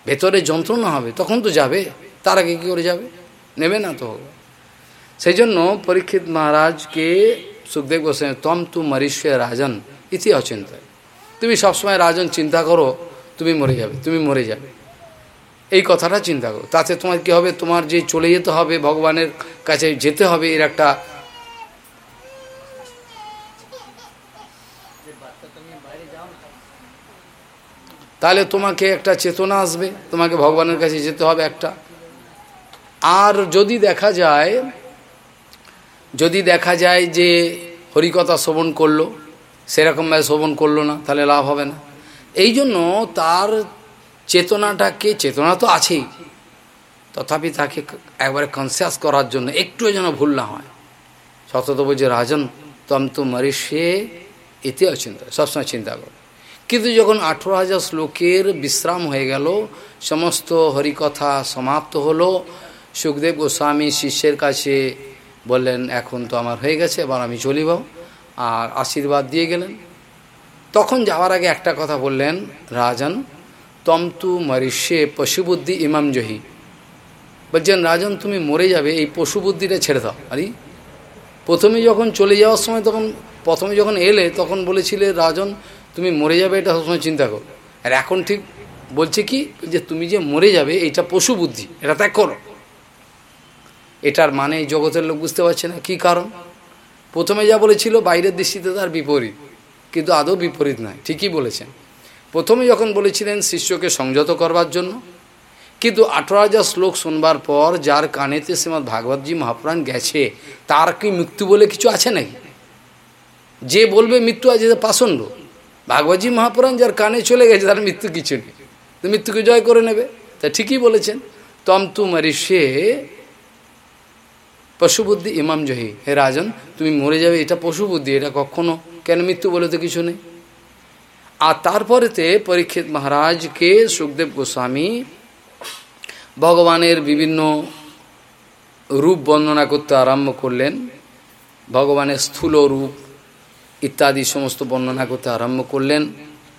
ভেতরে যন্ত্রণা হবে, তখন তো যাবে, তার আগে কী করে যাবে? নেবে না তো। সেই জন্য পরীক্ষিত মহারাজকে সুখদেব গোস্বামী, তম তু মরিষ্য রাজন, ইতি অচিন্তায়। তুমি সবসময় রাজন, চিন্তা করো, তুমি মরে যাবে, তুমি মরে যাবে। এই কথাটা চিন্তা করো। তাতে তোমার কী হবে? তোমার যে চলে যেতে হবে ভগবানের কাছে, যেতে হবে এর একটা তাহলে তোমাকে একটা চেতনা আসবে, তোমাকে ভগবানের কাছে যেতে হবে একটা। আর যদি দেখা যায়, যদি দেখা যায় যে হরিকথা শ্রবণ করল, সেরকমভাবে শ্রবণ করল না, তাহলে লাভ হবে না। এই জন্য তার চেতনাটাকে, চেতনা তো আছেই। তথাপি তাকে একবারে কনসিয়াস করার জন্য একটু যেন ভুল না হয়। সতত বলছে রাজন, তম তো মরিষে এতে অচিন্তা, সবসময় চিন্তা করো। কিন্তু যখন আঠেরো হাজার শ্লোকের বিশ্রাম হয়ে গেল, সমস্ত হরিকথা সমাপ্ত হলো, সুখদেব গোস্বামী শিষ্যের কাছে বললেন, এখন তো আমার হয়ে গেছে, এবার আমি চলিব। আর আশীর্বাদ দিয়ে গেলেন। তখন যাওয়ার আগে একটা কথা বললেন রাজন তমতু মরিষ্যে পশুবুদ্ধি ইমাম জহি। বলছেন, রাজন, তুমি মরে যাবে, এই পশুবুদ্ধিটা ছেড়ে দাও। আরে প্রথমে যখন চলে যাওয়ার সময় তখন, প্রথমে যখন এলে, তখন বলেছিলে, রাজন, তুমি মরে যাবে, এটা সবসময় চিন্তা করো। আর এখন ঠিক বলছে কি, যে তুমি যে মরে যাবে, এইটা পশু বুদ্ধি এটা ত্যাগ করো। এটার মানে জগতের লোক বুঝতে পারছে না, কি কারণ? প্রথমে যা বলেছিল, বাইরের দৃষ্টিতে তার বিপরীত, কিন্তু আদৌ বিপরীত নয়, ঠিকই বলেছেন। প্রথমে যখন বলেছিলেন শিষ্যকে সংযত করবার জন্য, কিন্তু আঠারো হাজার শ্লোক শুনবার পর যার কানেতে শ্রীমৎ ভাগবতজি মহাপ্রাণ গেছে, তার কি মৃত্যু বলে কিছু আছে নাকি? যে বলবে মৃত্যু আছে পাষণ্ড। ভাগবতজি মহাপুরাণ যার কানে চলে গেছে, তার মৃত্যু কিছু নেই। তো মৃত্যুকে জয় করে নেবে। তা ঠিকই বলেছেন, তম তু মরিষে পশুবুদ্ধি ইমাম জহি। হে রাজন, তুমি মরে যাবে, এটা পশুবুদ্ধি, এটা কখনো? কেন মৃত্যু বলে তো কিছু নেই? আর তারপরেতে পরীক্ষিত মহারাজকে সুখদেব গোস্বামী ভগবানের বিভিন্ন রূপ বর্ণনা করতে আরম্ভ করলেন, ভগবানের স্থূল রূপ ইত্যাদি সমস্ত বর্ণনা করতে আরম্ভ করলেন।